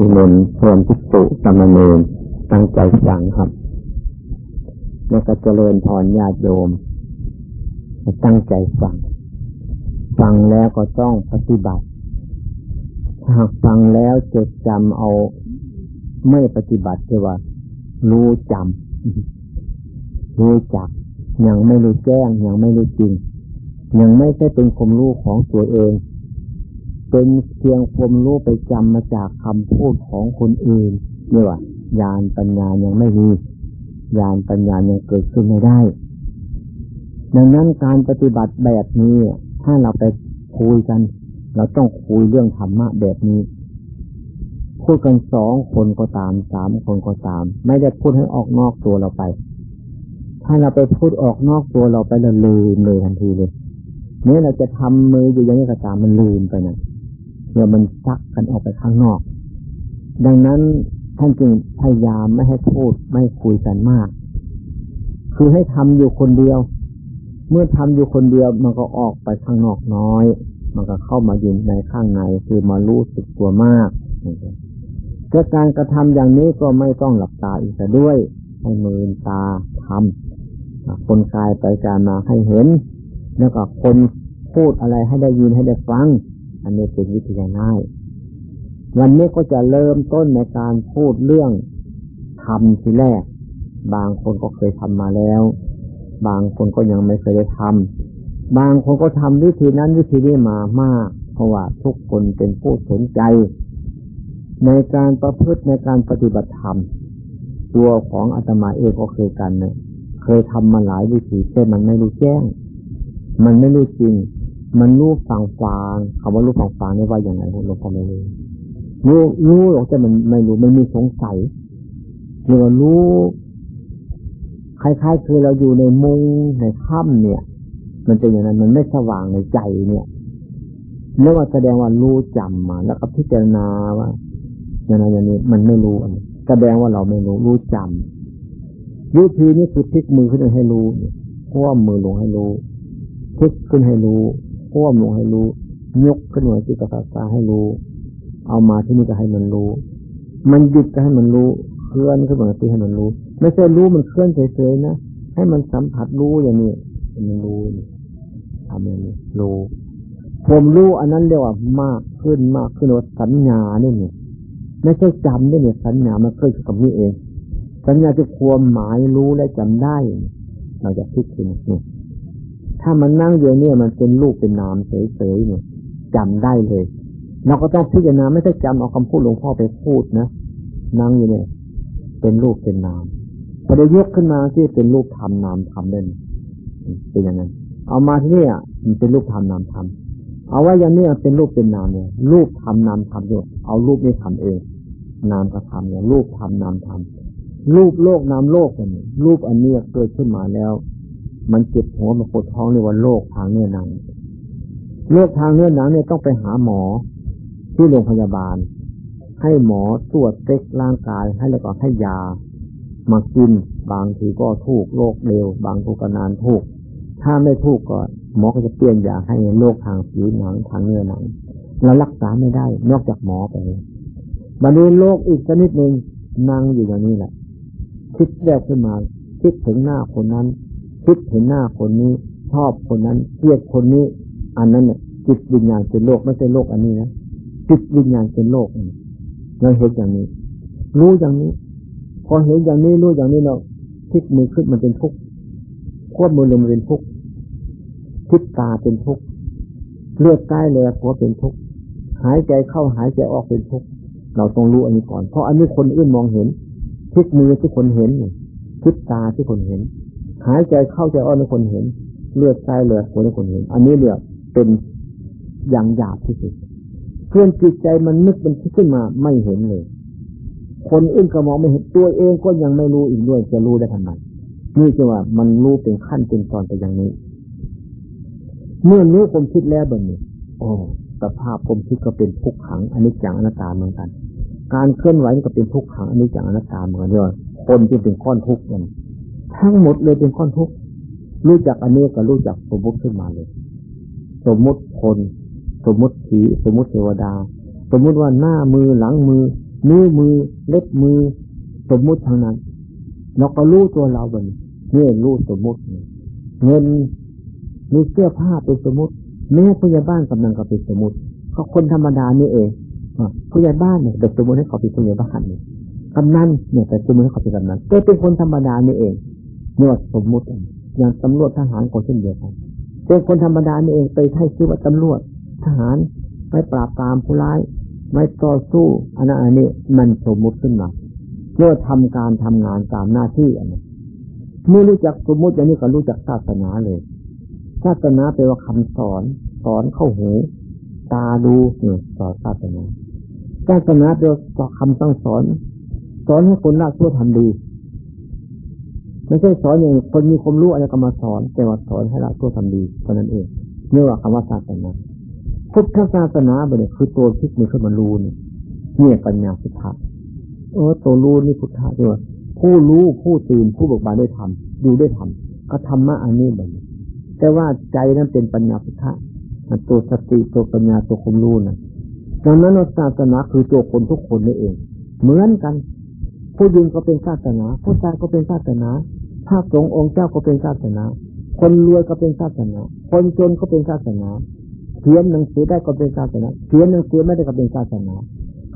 นิมนต์พรพิสุสมณเณรตั้งใจฟังครับ แล้วก็เจริญพรญาติโยมตั้งใจฟัง ฟังแล้วก็ต้องปฏิบัติ หากฟังแล้วจดจำเอาไม่ปฏิบัติเรียว่า รู้จำรู้จัก ยังไม่รู้แจ้งยังไม่รู้จริง ยังไม่ใช่เป็นความรู้ของตัวเอง เป็นเพียงความรู้ไปจำมาจากคำพูดของคนอื่นนี่ว่าญาณปัญญายังไม่มีญาณปัญญายังเกิดขึ้นไม่ได้ ดังนั้นการปฏิบัติแบบนี้ ถ้าเราไปคุยกัน เราต้องคุยเรื่องธรรมะแบบนี้พูดกันสองคนก็ตามสามคนก็ตาม ไม่ได้พูดให้ออกนอกตัวเราไป ถ้าเราไปพูดออกนอกตัวเราไปเราลืมเลยทันทีเลยเนี่ยเราจะทำมืออยู่อย่างนี้ก็ตามมันลืมไปนะ เมื่อมันซักกันออกไปข้างนอก ดังนั้นท่านจึงพยายามไม่ให้พูดไม่คุยกันมาก คือให้ทำอยู่คนเดียว เมื่อทำอยู่คนเดียวมันก็ออกไปข้างนอกน้อย มันก็เข้ามาอยู่ในข้างในคือมารู้สึกตัวมากก็การกระทำอย่างนี้ก็ไม่ต้องหลับตาอีกแต่ด้วย ให้มือตาทำคนกายไปการมาให้เห็น แล้วก็คนพูดอะไรให้ได้ยินให้ได้ฟัง อันนี้เป็นวิธีง่าย วันนี้ก็จะเริ่มต้นในการพูดเรื่องทำทีแรก บางคนก็เคยทำมาแล้ว บางคนก็ยังไม่เคยได้ทำบางคนก็ทำวิธีนั้นวิธีนี้มามาก เพราะว่าทุกคนเป็นผู้สนใจ ในการประพฤติในการปฏิบัติธรรม ตัวของอาตมาเองก็เคยกันเนี่ยเคยทำมาหลายวิธีแต่มันไม่รู้แจ้ง มันไม่รู้จริง มันรู้ฟังฟังคำว่ารู้ฟังฟังนี่ว่าอย่างไรหลวงพ่อไม่รู้รู้รู้หรอกแต่มันไม่รู้มันมีสงสัยเรียกว่ารู้คล้ายๆคือเราอยู่ในมุงในถ้ำเนี่ย มันเป็นอย่างนั้นมันไม่สว่างในใจเนี่ยแล้วว่าแสดงว่ารู้จำมา แล้วก็พิจารณาว่าอย่างนั้นอย่างนี้มันไม่รู้อันแสดงว่าเราไม่รู้รู้จำวิธีนี้คือพลิกมือขึ้นให้รู้คว่ำมือลงให้รู้พลิกขึ้นให้รู้ พ่วมลงให้รู้ ยกขึ้นมาที่กระสาตาให้รู้ เอามาที่นี่ก็ให้มันรู้ มันหยุดก็ให้มันรู้ เคลื่อนขึ้นมาที่ให้มันรู้ ไม่ใช่รู้มันเคลื่อนเฉยๆนะ ให้มันสัมผัสรู้อย่างนี้มันรู้ทำอย่างนี้รู้ ผมรู้อันนั้นเรียกว่ามากขึ้นมากขึ้นว่าสัญญาเนี่ยเนี่ยไม่ใช่จำเนี่ยสัญญามันเกิดกับนี่เอง สัญญาจะความหมายรู้และจำได้ เราจะคิดถึงนี่ย ถ้ามันนั่งอยู่เนี่ยมันเป็นรูปเป็นนามเฉยๆเนี่ยจำได้เลย เราก็ต้องพิจารณาไม่ใช่จำเอาคำพูดหลวงพ่อไปพูดนะนั่งอยู่เนี่ย เป็นรูปเป็นนามพอได้ยกขึ้นมาที่เป็นรูปทำนามทำเด่นเป็นอย่างนั้นเอามาที่นี่มันเป็นรูปทำนามทำเอาไว้อย่างนี้เป็นรูปเป็นนามเนี่ยรูปทำนามทำเนี่ยเอารูปนี้ทำเอง นามก็ทำเนี่ยรูปทำนามทำรูปโลกนามโลกเนี่ยรูปอันนี้เกิดขึ้นมาแล้ว มันเจ็บหัวมันปวดท้องเรียกว่าโรคทางเนื้อหนังโรคทางเนื้อหนังเนี่ยต้องไปหาหมอที่โรงพยาบาล ให้หมอตรวจเช็คร่างกายให้แล้วก็ให้ยามากินบางทีก็ถูกโรคเร็ว บางทีก็นานถูก ถ้าไม่ถูกก็หมอก็จะเปลี่ยนยาให้โรคทางผิวหนังทางเนื้อหนังเรารักษาไม่ได้ นอกจากหมอไปบันนี้โรคอีกชนิดหนึ่งนั่งอยู่อย่างนี้แหละคิดแรกขึ้นมาคิดถึงหน้าคนนั้น คิดเห็นหน้าคนนี้ ชอบคนนั้นเกลียดคนนี้ อันนั้นเนี่ยจิตวิญญาณเป็นโลกไม่ใช่โลกอันนี้นะจิตวิญญาณเป็นโลกเราเห็นอย่างนี้ รู้อย่างนี้ พอเห็นอย่างนี้รู้อย่างนี้เราพลิกมือขึ้นมันเป็นทุกข์ควบมือลงเป็นทุกข์พิษตาเป็นทุกข์เลือดใกล้เลยหัวเป็นทุกข์หายใจเข้าหายใจออกเป็นทุกข์เราต้องรู้อันนี้ก่อน เพราะอันนี้คนอื่นมองเห็นพลิกมือที่คนเห็นพิษตาที่คนเห็น หายใจเข้าใจออกในคนเห็น เลือดใต้เลือดคนในคนเห็น อันนี้เรียกเป็นอย่างหยาบที่สุดเพื่อนจิตใจมันนึกมันคิดขึ้นมาไม่เห็นเลย คนอื่นก็มองไม่เห็นตัวเองก็ยังไม่รู้อีกด้วยจะรู้ได้ทำไมนี่จะว่ามันรู้เป็นขั้นเป็นตอนไปอย่างนี้ เมื่อรู้ผมคิดแล้วแบบนี้โอ้สภาพผมคิดก็เป็นทุกขังอันนี้จังอนัตตาเหมือนกัน การเคลื่อนไหวก็เป็นทุกขังอันนี้จังอนัตตาเหมือนกันด้วยคนที่เป็นก้อนทุกข์มัน ทั้งหมดเลยเป็นก้อนทุกข์รู้จักอันนี้ก็รู้จักสมมติขึ้นมาเลย สมมติคน สมมติผีสมมติเทวดา สมมติว่าหน้ามือหลังมือ นิ้วมือ เล็บมือ สมมุติทางนั้นเราก็รู้ตัวเราบนนี่รู้สมมุติเงินมีเสื้อผ้าเป็นสมมติแม่ผู้ใหญ่บ้านกำลังก็เป็นสมมติเขาคนธรรมดานี่เองผู้ใหญ่บ้านเนี่ยเด็กสมมติให้เขาเป็นผู้ใหญ่บ้านเนี่ยกำนันเนี่ยแต่สมมติให้เขาเป็นกำนันก็เป็นคนธรรมดานี่เอง นี่ว่าสมมุติอย่างตำรวจทหารก็เช่นเดียวกันเป็นคนธรรมดานี่เองไปใช้ชื่อว่าตำรวจทหารไม่ปราบปรามผู้ร้าย ไม่ต่อสู้อันนั้นอันนี้มันสมมุติขึ้นมาเพื่อทำการทำงานตามหน้าที่อันนี้เมื่อรู้จักสมมุติอย่างนี้ก็รู้จักศาสนาเลยศาสนาแปลว่าคำสอน สอนเข้าหู ตาดูเนี่ยสอนศาสนาศาสนาแปลว่าคำสั่งสอน สอนให้คนละชั่วทำดี ไม่ใช่สอนอย่างคนมีความรู้อะไรก็มาสอน แต่ว่าสอนให้ละชั่วทำดีเท่านั้นเองเรียกว่าคำว่าศาสนาพุทธศาสนาเนี่ยคือตัวพิกมือขึ้นมารู้เนี่ยเนี่ยปัญญาพุทธะเออตัวรู้นี่พุทธะด้วยผู้รู้ผู้ตื่นผู้บิกบานได้ทำดูได้ทำก็ธรรมะอันนี้แบบนี้แต่ว่าใจนั้นเป็นปัญญาพุทธะตัวสติตัวปัญญาตัวความรู้นะดังนั้นศาสนาคือตัวคนทุกคนนี่เอง เหมือนกัน ผู้ยิงก็เป็นศาสนา ผู้ชายก็เป็นศาสนา พระสงฆ์องค์เจ้าก็เป็นศาสนา คนรวยก็เป็นศาสนา คนจนก็เป็นศาสนาเขียนหนังสือได้ก็เป็นศาสนาเขียนหนังสือไม่ได้ก็เป็นศาสนา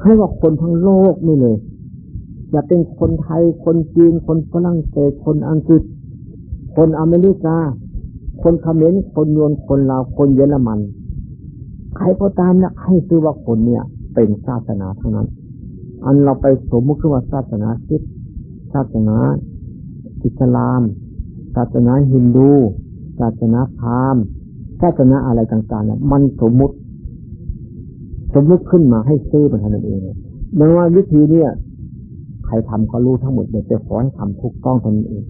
ให้ว่าคนทั้งโลกนี่เลย จะเป็นคนไทย คนจีน คนฝรั่งเศส คนอังกฤษ คนอเมริกา คนเขมร คนยวน คนลาว คนเยอรมัน ใครก็ตามนะให้ซื้อว่าคนเนี่ย เป็นศาสนาทั้งนั้น อันเราไปสมมติว่าศาสนาคริสต์ศาสนา อิสลาม ศาสนาฮินดู ศาสนาพราหมณ์ ศาสนาอะไรต่างๆเนี่ยมันสมมุติ สมมุติขึ้นมาให้ซื้อมันทำเองดังว่าวิธีเนี่ยใครทำก็รู้ทั้งหมดเลยแต่ขอให้ทำถูกต้องตนเอง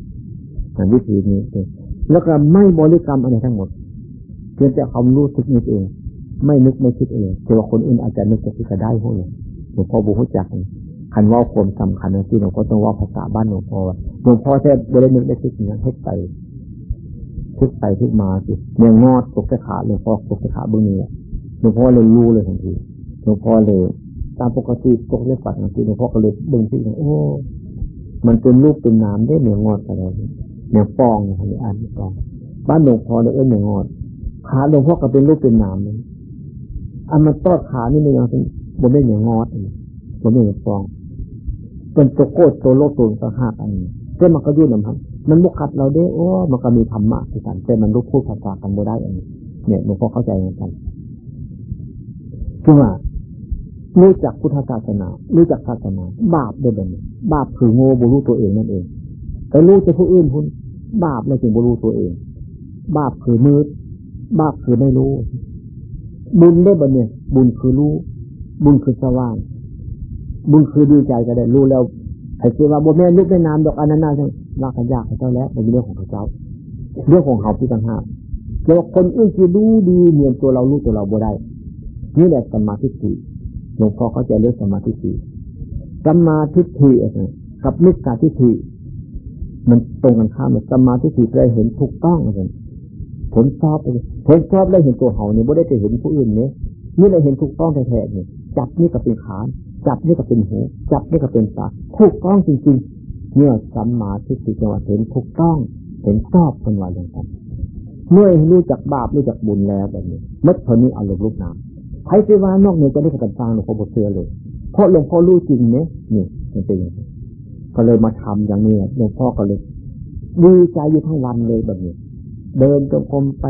วิธีนี้เองแล้วก็ไม่บริกรรมอะไรทั้งหมดเพียงแต่ความรู้สึกนี้เอง ไม่นึกไม่คิดเองแต่ว่าคนอื่นอาจจะนึกจะคิดก็ได้พวกนี้หลวงพ่อบุหุจัก คันว่าความสำคัญนะที่หลวงพ่อต้องว่าภาษาบ้านหลวงพ่อหลวงพ่อแท้บรินึกได้คิดอย่างเฮ็ดไปคิดไปคิดมาสิเนี่ยงอดตกกระขาหลวงพ่อตกกระขาเบื้องนี้หลวงพ่อเลยรู้เลยทันทีหลวงพ่อเลยตามปกติตกเล็กกว่าทันทีหลวงพ่อก็เลยเบื้องที่โอ้ มันเป็นรูปเป็นนามได้เนียงอดอะไรเนี่ยฟองอันนี้อ่านฟอง บ้านหลวงพ่อเลยเอ้ยเนียงอดขาหลวงพ่อก็เป็นรูปเป็นนามเลยอันมันตอดขานี่มันยังเป็นบนได้เนียงอดบนได้เนียฟอง เป็นตัวโคตรตัวโลกตัวสหักอันนี้เพื่มันก็ยื่นนำมันมุขัดเราได้โอ้มันก็มีธรรมะที่กันแต่มันรู้พูดภาษากันไม่ได้อันนี้เนี่ยหลวงพ่อเข้าใจเหมือนกันคือว่ารู้จักพุทธศาสนา รู้จักศาสนา บาปด้วยแบบนี้บาปคือโง่บุรุตัวเองนั่นเองแต่รู้จะผู้อื่นพุ่นบาปเลยถึงบุรุตัวเอง บาปคือมืด บาปคือไม่รู้ บุญได้แบบนี้บุญคือรู้ บุญคือสว่าง บุญคือดีใจก็ได้รู้แล้วไอ้ที่ว่าบุแม่ลุกได้นามดอกอนันนาจังลากยากเขาเจ้าแล้วเป็นเรื่องของเขาเรื่องของเขาที่ต่างหากแล้วคนอื่นคือรู้ดีเหมือนตัวเรารู้ตัวเราบ่ได้ นี่แหละสมาธิฏฐิหลวงพ่อเข้าใจเรื่องสมาธิฏฐิสมาธิฏฐิกับมิจฉาทิฏฐิมันตรงกันข้ามเลยสมาธิฏฐิได้เห็นถูกต้องเลยผลชอบผลชอบได้เห็นตัวเขาเนี่ยไม่ได้ไปเห็นผู้อื่นเนี่ยนี่เลยเห็นถูกต้องแท้ๆเนี่ย จับนี่ก็เป็นขาจับนี่ก็เป็นหู จับนี่ก็เป็นตาถูกต้องจริงๆเมื่อสัมมาทิฏฐิจังหวะเห็นถูกต้องเห็นชอบเป็นวันอย่างนั้นเมื่อรู้จักบาปรู้จักบุญแล้วแบบนี้มัดเท่านี้อารมณ์รูปนามใครจะว่านอกเหนือจะได้กันฟังหลวงพ่อบเสือเลย เพราะหลวงพ่อรู้จริงเนี่ยนี่มันเป็นอย่างนี้ก็เลยมาทำอย่างนี้หลวงพ่อก็เลยดีใจอยู่ทั้งวันเลยแบบนี้ เดินจงกรมไป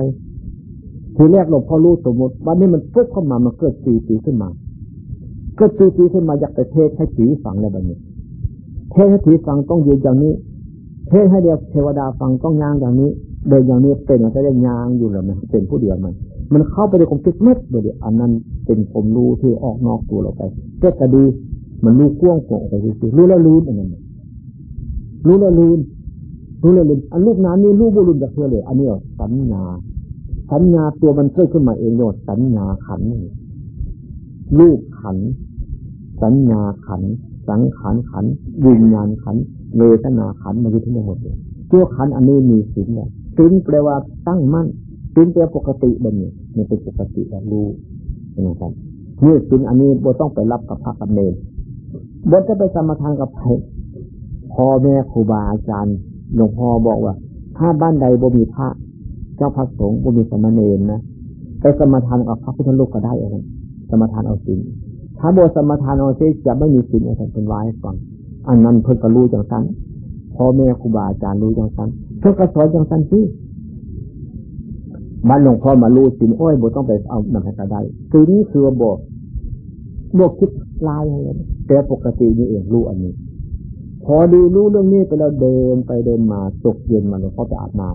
ทีแรกหลวงพ่อรู้สมมติวันนี้มันปุ๊บเข้ามามันเกิดปีปีขึ้นมา ก็ตีตีขึ้นมาอยากไปเทศให้ผีฟังอะไรแบบนี้เทศให้ผีฟังต้องยืนอย่างนี้ เทศให้เดียวเทวดาฟังต้องย่างอย่างนี้ เดินอย่างนี้เป็นอะไรได้ยางอยู่แล้วมันเป็นผู้เดียวมัน มันเข้าไปในความคิดเม็ดเดียวอันนั้นเป็นผมรู้ที่ออกนอกตัวเราไปก็จะดีมันรู้กว้างโปร่งไปสิรู้แล้วลืมอันนั้นรู้แล้วลืมรู้แล้วลืมอันลูกน้ำนี่รู้บุรุษจากเพื่อเลย อันนี้สัญญา สัญญาตัวมันเกิดขึ้นมาเองโยดสัญญาขัน รูปขัน สัญญาขัน สังขารขัน วิญญาณขันเวทนาขันมาอยู่ทั้งหมดเลยตัวขันอันนี้มีสิ่งเนี่ยสิ่งแปลว่าตั้งมั่นสิ่งแปลปกติแบนนี้มันเป็นปกติแบบรู้นะครับนี่สิ่งอันนี้บ่ต้องไปรับกับพระกับเนรบนจะไปสมทานกับใครพ่อแม่ครูบาอาจารย์หลวงพ่อบอกว่า ถ้าบ้านใดบ่มีพระ เจ้าพระสงฆ์บ่มีสมณเณรนะไปสมทานกับพระพุทธรูปก็ได้เอง มทานเอาสินถ้าโบสมทานเอาสิจะไม่มีสินอะไรเป็นไว้ฟังอันนั้นเพิ่นก็รู้จังสันพ่อแม่ครูบาอาจารย์รู้จังสันเพิ่นก็สอนจังสันที่บ้านหลวงพ่อมารู้สินโอ้ยโบต้องไปเอานำให้ก็ได้คือนี้คือโบโบคิดลายอะไรแต่ปกตินี่เองรู้อันนี้ พอดีรู้เรื่องนี้ไปแล้วเดินไปเดินมาตกเย็นมาหลวงพ่อไปอาบน้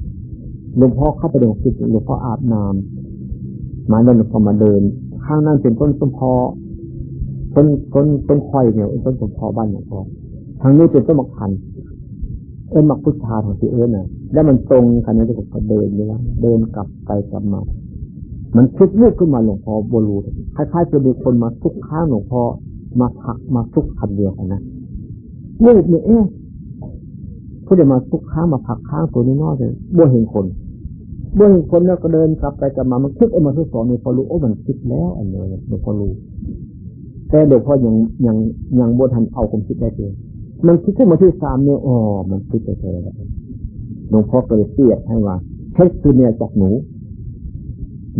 ำหลวงพ่อเข้าไปเดินคิดหลวงพ่ออาบน้ำมาแล้วหลวงพ่อมาเดิน ข้างนั้นเป็นต้นสมพอต้นต้นต้นคอยเนี่ยต้นสมพอบ้านหลวงพ่อทางนี้เป็นต้นมะขันเอ็นมักพุทธาของที่เอิญน่ะ แล้วมันตรงกันนี่ก็เดินอยู่ว่าเดินกลับไปกลับมา มันคิดวูบขึ้นมาหลวงพ่อบลูคล้ายๆจะมีคนมาทุกข้างหลวงพ่อมาพักมาทุกคันเดียวกันนะวูบเนี่ยเอ๊ะผู้จะมาทุกข้างมาพักข้างตัวนี้นอกเลยบ่เห็นคน บ่เห็นคนแล้วก็เดินกลับไปกลับมามันคิดเออมาทุกสองนี่พอรู้โอ้มันคิดแล้วอันนี้หลวงพ่อรู้แต่เดี๋ยวพ่อยังยังยังบนทันเอาความคิดได้เลยมันคิดขึ้นมาที่สามเนี่ยอ๋อมันคิดไปเลยหลวงพ่อก็เลยเสียดให้ว่าเท็คือเนี่ยจากหนู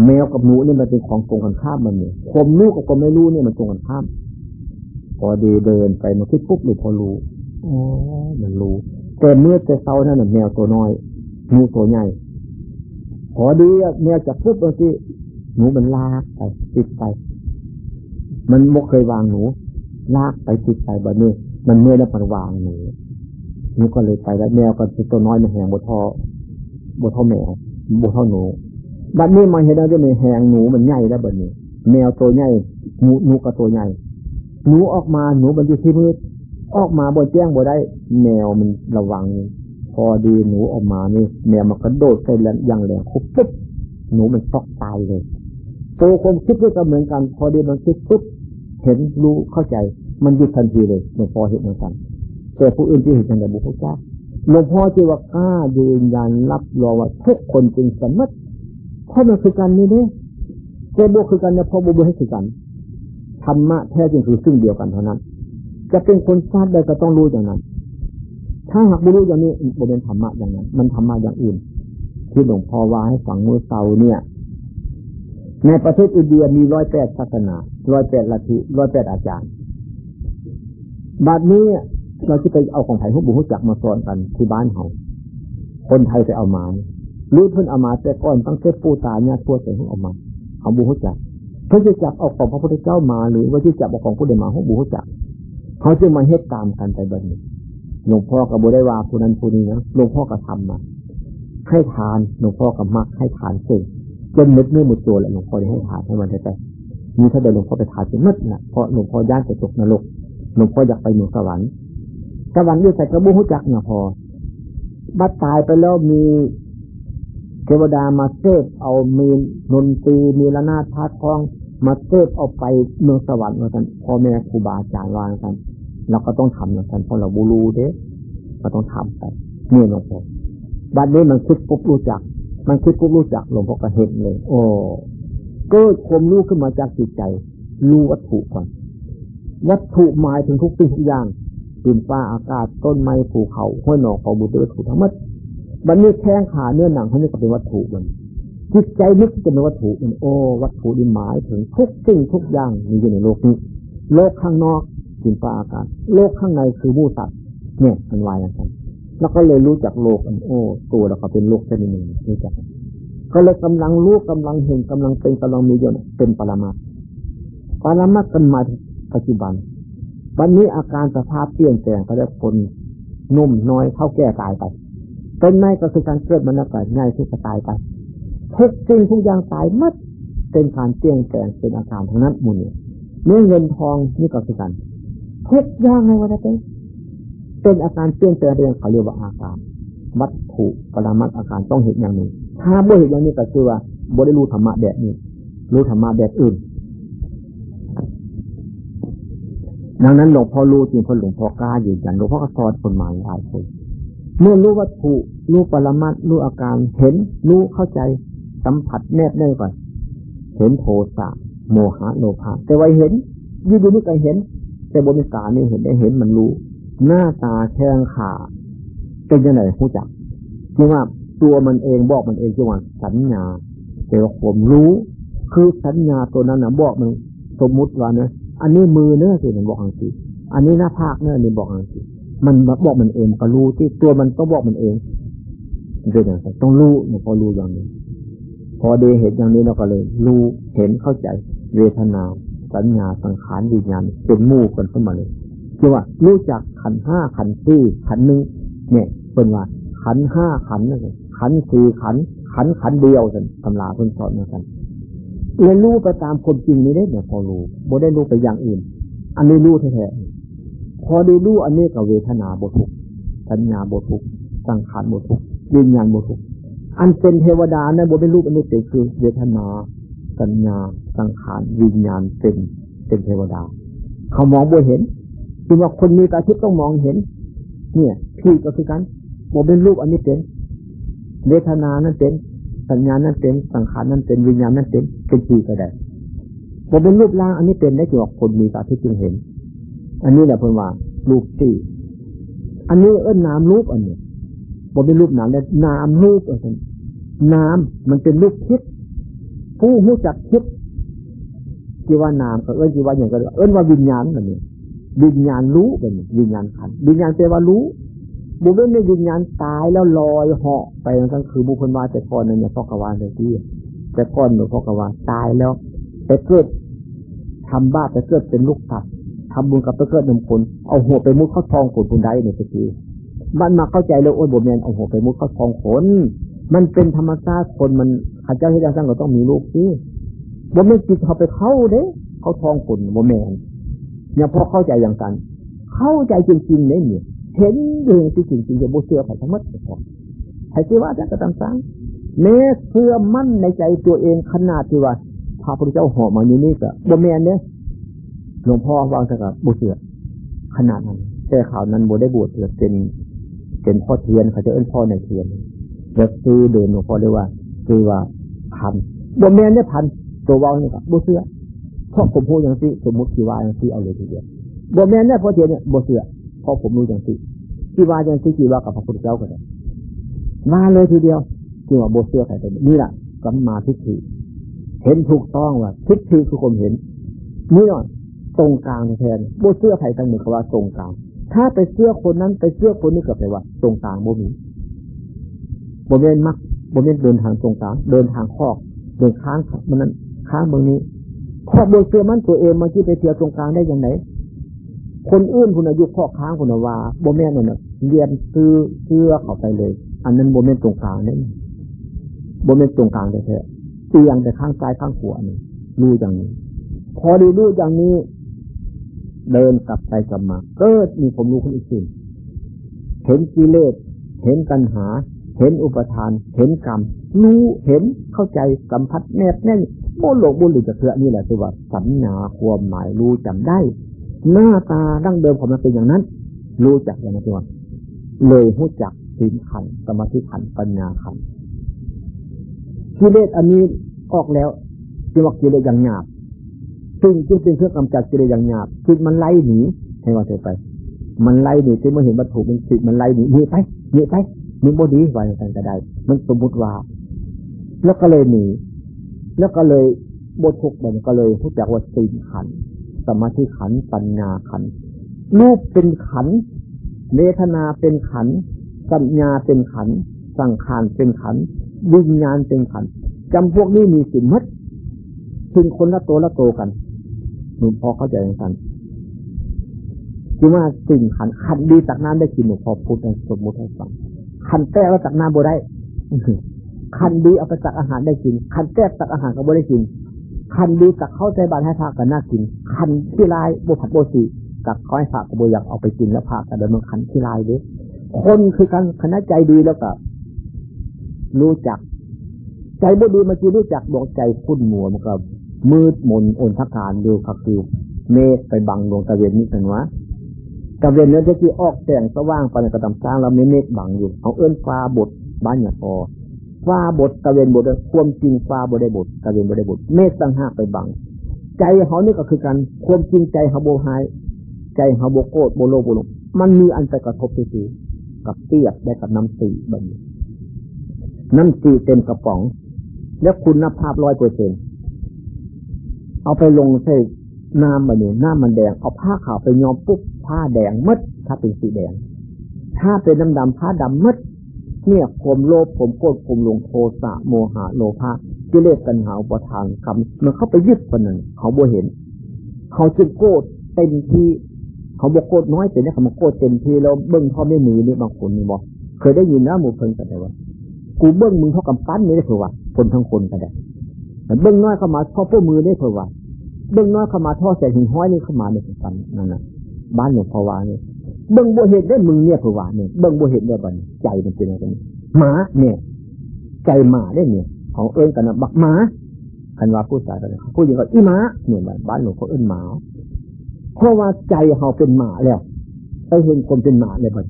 แมวกับหนูเนี่ยมันเป็นของตรงกันข้ามมันเนี่ยคมลูกกับคมไม่รู้เนี่ยมันตรงกันข้ามพอดีเดินไปมาคิดปุ๊บหลวงพ่อรู้อ๋อมันรู้ แต่เมื่อจะเศร้านั่นแมวตัวน้อยหนูตัวใหญ่ พอดีแมวจะปุ๊บบางทีหนูมันลากไปติดไป มันไม่เคยวางหนู ลากไปติดไปแบบนี้ มันเมื่อยแล้วมันวางหนูหนูก็เลยไปแล้วแมวก็เป็นตัวน้อยมันแหงบททอบททอแมวบททอหนูบัดนี้มาเห็นแล้วด้วยมันแหงหนูมันใหญ่แล้วแบบนี้ แมวตัวใหญ่หนูหนูก็ตัวใหญ่หนูออกมาหนูมันอยู่ที่มืดออกมาบนแจ้งบนได้ แมวมันระวัง อดีหนูออกมานี่แมวมันกระโดดใส่แรงยังแรงคุบปุ๊บหนูมันตอกตายเลยตัวความคิดก็เหมือนกัน พอดีมันคิดปุ๊บเห็นรู้เข้าใจ มันหยุดทันทีเลยหลวงพ่อเห็นเหมือนกันแต่ผู้อื่นที่เห็นกันแต่บุคคลจ้าหลวงพ่อที่ว่ากล้ายืนยันรับรองว่าทุกคนเป็นสมมติเพราะมันคือกันนี่เด้แต่บุคือกันเนี่ยพอบุบุให้คือกันธรรมะแท้จริงคือซึ่งเดียวกันเท่านั้น จะเป็นคนทราบได้ก็ต้องรู้อย่างนั้น ถ้าหากบุรู้อย่างนี้บุเป็นธรรมะอย่างนั้น มันธรรมะอย่างอื่น ที่หลวงพ่อว่าให้ฝังมือเตาเนี่ย ในประเทศอินเดียมีร้อยแปดศาสนาร้อยแปดลัทธิร้อยแปดอาจารย์บัดนี้เราจะไปเอาของไทยพวกบุหุจักมาสอนกันที่บ้านเขาคนไทยไปเอามาหรือเพิ่นเอามาแต่ก่อนตั้งแต่ปูตาเนี่ยทั่วใส่พวกเอามาเขาบุหุจักเพื่อจะจับเอาของพระพุทธเจ้ามาหรือว่าจะจับเอาของผู้ใดมาพวกบุหุจักเขาจะมาเฮ็ดตามกันไปบัดนี้ หลวงพ่อกับบุได้ว่าผู้นั้นผู้นี้นะหลวงพ่อก็ทำมาให้ทานหลวงพ่อกับมักให้ทานเก่งจนนึกเมื่อหมดตัวแล้วหลวงพ่อได้ให้ทานให้มันได้แต่มีถ้าเดินหลวงพ่อไปทานจนมืดนะเพราะหลวงพ่อย่านจะตกนรกหลวงพ่ออยากไปหมู่สวรรค์สวรรค์อยู่ใส่กระบุหุจักเนี่ยพอบัดตายไปแล้วมีเทวดามาเทศเอามีนนตีมีระนาดพาดทอง มาเทศเอาไปเมืองสวรรค์เหมือนกันพ่อแม่ครูบาอาจารย์วางกัน เราก็ต้องทำเหมือนกันเพราะเราบูรูเด้ก็ต้องทำไปเนี่ยหลวงพ่อบัดนี้มันคิดปุ๊บรู้จัก มันคิดปุ๊บรู้จักหลวงพ่อก็เห็นเลย โอ้เกิดความรู้ขึ้นมาจากจิตใจ รู้วัตถุก่อน วัตถุหมายถึงทุกสิ่งทุกอย่างดินฟ้าอากาศต้นไม้ภูเขาห้วยหนองเขาบุตรวัตถุทั้งหมดบันนี้แข้งขาเนื้อหนังเขานี่ก็เป็นวัตถุมันจิตใจนึกจะเป็นวัตถุมันโอ้วัตถุดินหมายถึงทุกสิ่งทุกอย่างมีอยู่ในโลกนี้ โลกข้างนอก ดินฟ้าอากาศโลกข้างในคือมูสัตว์เนี่ยมันวายกันแล้วก็เลยรู้จักโลกอันโอ้ตัวแล้วก็เป็นโลกชนิดหนึ่งรู้จัก ก็เลยกำลังรู้กำลังเห็นกำลังเป็นกำลังมีอยู่เป็นปรมาปรมาเป็นมาปัจจุบัน วันนี้อาการสภาพเปลี่ยนแปลงก็จะคนนุ่มน้อยเข้าแก่ตายไปเป็นไม่ก็คือการเกิดมันแล้วก็ง่ายที่จะตายไปทุกสิ่งทุกอย่างตายมัดเป็นการเปลี่ยนแปลงเป็นอาการทั้งนั้นมูลเนี่ยเมื่อเงินทองนี่ก็คือกัน ทุกอย่างไงวะเต้เป็นอาการเปลี่ยนแปลงเรื่องเขาเรียกว่าอาการ วัตถุปรมัตอาการต้องเห็นอย่างนี้ ถ้าบ่เห็นอย่างนี้ก็คือว่าบ่ได้รู้ธรรมะแบบนี้ รู้ธรรมะแบบอื่น ดังนั้นหลวงพ่อรู้จริงเพราะหลวงพ่อกล้ายืนยันหลวงพ่อก็สอนคนมาหลายคนเมื่อรู้วัตถุรู้ปรมัตรู้อาการเห็นรู้เข้าใจสัมผัสแนบแน่ก่อน เห็นโทสะโมหะโลภะแต่ว่าเห็นยืนดูนี่ก็เห็น แต่บริการนี่เห็นได้เห็นมันรู้ หน้าตาแข้งขาเป็นยังไงรู้จักคือว่าตัวมันเองบอกมันเองคือว่าสัญญาแต่ว่าผมรู้ คือสัญญาตัวนั้นนะบอกมันสมมุติว่าเนะอันนี้มือเนื้อสิมันบอกอังสิอันนี้หน้าภาคเนื้อนี่บอกอังสิมันบอกมันเองก็รู้ที่ตัวมันก็บอกมันเองเป็นอย่างไรต้องรู้เนี่ยพอรู้อย่างนี้ พอเดเห็นอย่างนี้เราก็เลย รู้เห็นเข้าใจเวทนา สัญญาสังขารวิญญาณเป็นมู่กันขึ้นมาเลยคือว่ารู้จักขันห้าขันสี่ขันหนึ่งเนี่ยเป็นว่าขันห้าขันนั่นขันสี่ขันขันขันเดียวกันตำราเพิ่นสอนเหมือนกันเรียนรู้ไปตามคนจริงนี้ได้เนี่ยพอรู้บ่ได้รู้ไปอย่างอื่น อันนี้รู้แท้ๆพอได้รู้อันนี้กับเวทนาบทุกสัญญาบทุกสังขารบทุกวิญญาณบทุกอันเป็นเทวดานะบ่เป็นรูปอันนี้เป็นคือ เวทนา สัญญา สังขารวิญญาณเป็นเป็นเทวดา เขามองบ่เห็นคือว่าคนมีตาทิพย์ต้องมองเห็น เนี่ยพี่ก็คือกันบ่เป็นรูปอันนี้เป็นเวทนานั้นเป็น สัญญานั้นเป็นสังขารนั้นเป็นวิญญาณนั้นเป็นเป็นพี่ก็ได้บ่เป็นรูปร่างอันนี้เป็นได้ที่ว่าคนมีตาทิพย์จึงเห็น อันนี้แหละเพิ่นว่ารูปสี่อันนี้เอิ้นนามรูปอันนี้บ่เป็นรูปนามแล้วนามรูปอะไรนามมันเป็นรูปคิดผู้รู้จักคิด ที่ว่านามก็เอิ้นที่ว่าอย่างก็เอิ้นว่าวิญญาณแบบนี้วิญญาณรู้แบบนี้วิญญาณขันวิญญาณแปลว่ารู้บุเป็นในวิญญาณตายแล้วลอยเหาะไปทั้งคือบุคคลว่าแต่ก่อนนั่นเนี่ยพ่อกวานเลยที่แต่ก่อนหนูพ่อกวานตายแล้วไปเกิดทำบ้าไปเกิดเป็นลูกตัดทำบุญกับไปเกิดนมคนเอาหัวไปมุดเข้าทองคนคนใดเนี่ยตะกี้มันมาเข้าใจเลยโอ้ยโบเมนเอาหัวไปมุดเข้าทองขนมันเป็นธรรมชาติคนมันข้าเจ้าที่จะสร้างก็ต้องมีลูกสิโบเมนจิตเขาไปเข้าเด้เขาทองขนโบเมนเนี่ยพอเข้าใจอย่างกัน เข้าใจจริงๆเนี่ยเนี่ยเห็นเรื่องที่จริงๆจะโบเสือไปทั้งหมดใครที่ว่าจะกระทำสร้างเมื่อเชื่อมั่นในใจตัวเองขนาดที่ว่าพระพุทธเจ้าหอมาอยู่นี่ก็โบเมนเนี่ยหลวงพ่อวางสักับโบเสือขนาดนั้นแต่ข่าวนั้นโบได้บวชเกิดเป็นเป็นพ่อเทียนเขาจะเอิ้นพ่อในเทียนแล้วซื้อเดินหลวงพ่อเรียกว่า คือว่าพันบนแมนได้พัน ตัววานี่ครับบเสื้อเพราะผมพูดอย่างที่สมมติที่ว่าอย่างที่เอาเลยทีเดียวบนแมนได้พ่อเทียนเนี่ยบเสื้อเพราะผมรู้อย่างที่ที่ว่าอย่างที่ที่ว่ากับพระพุทธเจ้าก็ได้มาเลยทีเดียวที่ว่าบเสื้อใครเป็นนี่แหละกัมมาทิฏฐิเห็นถูกต้องว่าทิฏฐิคือคนเห็นนี่หน่อยตรงกลางแทนโบเสื้อไผ่ตั้งมือคำว่าตรงกลางถ้าไปเสื้อคนนั้นไปเสื้อคนนี้ก็แปลว่า ตรงกลางโบมีโบเมนมักโบเมนเดินทางตรงกลางเดินทางคอกเดินค้างมันนั้น ค้างเมืองนี้คอกโบเสื้อมันตัวเองมาที่ไปเที่ยวตรงกลางได้ยังไงคนอื่นคุณอายุคอค้างคุณว่าโบเมนเนี่ยเรียนซื้อเสื้อเข้าไปเลย อันนั้นโบเมนตรงกลางนี่โบเมนตรงกลางแท้เตียงแต่ข้างซ้ายข้างขวานี่รู้อย่างนี้ พอดีรู้อย่างนี้ เดินกลับไปกลับมาเกิดมีผมรู้คนอีกสิ่งเห็นกิเลสเห็นปัญหา เห็นอุปทาน เห็นกรรม รู้เห็นเข้าใจสัมผัสแนบแน่นโมโลกบุญหรือจะเถื่อนี่แหละคือว่าสัญญาความหมายรู้จำได้ หน้าตาดั้งเดิมของมันเป็นอย่างนั้น รู้จักอย่างนั้นตัวเลยรู้จักสินขันสมาธิขันปัญญาขันกิเลสอันนี้ออกแล้วจึงว่ากิเลสอย่างหยาบซึ่งจึงเป็นเครื่องกำจัดกิเลสอย่างหยาบจิตมันไล่หนีให้ว่าเสไป มันไล่หนีที่เมื่อเห็นวัตถุมันจิตมันไล่หนีหนีไปหนีไป มึงบดีไว้กันก็ได้ มันสมมุติว่า แล้วก็เลยหนี แล้วก็เลยบททุกมันก็เลยรู้จักว่าสีขัน สมาธิขัน ปัญญาขัน รูปเป็นขัน เวทนาเป็นขัน สัญญาเป็นขัน สังขารเป็นขัน วิญญาณเป็นขันจำพวกนี้มีสิ่งมัดถึงคนละตัวละโตกันหลวงพ่อเข้าใจอย่างนั้นคือว่าสิ่งขันขันดีจากน้ำได้กินหลวงพ่อพูดในสมมติให้ฟัง ขันแก้วจากน้ำบ่ได้ขันดีเอาไปจากอาหารได้กินขันแก้จากอาหารก็บ่ได้กินขันดีจากเข้าใจบานให้พากันน่ากินขันที่ลายโบผัดโบสีกับข้อยผักกโบอยากเอาไปกินแล้วพากันเดินมาขันที่ลายเด้คนคือการคณะใจดีแล้วก็รู้จัก ใจบ่ดีมาจีรู้จักดวงใจคุ้นมัวมันก็มืดมนอนทักการดูคักคือเมฆไปบังดวงตะเวนนี่กันวะ ตะเวนนั้นจะที่ออกแสงสว่างไปในกระดำสร้างแล้วไม่เมฆบังอยู่เอาเอื้นฟ้าบทบ้านอย่าพอฟ้าบทตะเวนบทความจริงฟ้าบทได้บทตะเวนบทได้บทเมฆตั้งห้าไปบัง ใจเขานี่ก็คือการความจริงใจเขาโบหาย ใจเฮาโบโกดโบโลโบโลมันมีอันไปกระทบทีกับเตียบได้กับน้ำสีแบบนี้น้ำสีเต็มกระป๋อง แล้วคุณภาพร้อยเปอร์เซ็นเอาไปลงใส่น้ำแบบนี้น้ำมันแดงเอาผ้าขาวไปย้อมปุ๊บ ผ้าแดงมัดถ้าเป็นสีแดง ถ้าเป็นดำดำผ้าดำมัดเนี่ยผมโลภผมโกรธผมหลงโทสะโมหะโลภะกิเลสกันหาประทานกรรมมันเข้าไปยึดคนนั้นเขาบ่เห็น เขาจึงโกรธเต็มที่ เขาบอกโกรธน้อยแต่เนี่ยเขามาโกรธเต็มที่แล้วเบิ้งพ่อไม่มือนี่บางคนนี่บอกเคยได้ยินนะหมู่เพิ่นกันแต่ว่ากูเบิ้งมือเขากำปั้นนี่ได้เผื่อว่าคนทั้งคนกันได้แต่เบิ้งน้อยเข้ามาพ่อพวกมือได้เผื่อว่าเบิ้งน้อยเข้ามาท่อใส่หินห้อยนี่เข้ามาในกันนั่นน่ะ บ้านหลวงพ่อวาเนี่ยเบิ้งบัวเห็ดได้มึงเนี่ยเผื่อวาเนี่ยเบิ้งบัวเห็ดได้บันใจมันเป็นอะไรกันหมาเนี่ย ใจหมาได้เนี่ยเขาเอิ้นกันนะบักหมาคันว่าผู้ชายกันผู้หญิงก็อีหมาเนี่ยบ้านหลวงพ่อเอิ้นหมาเพราะว่าใจเขาเป็นหมาแล้วไปเห็นคนเป็นหมาในบัด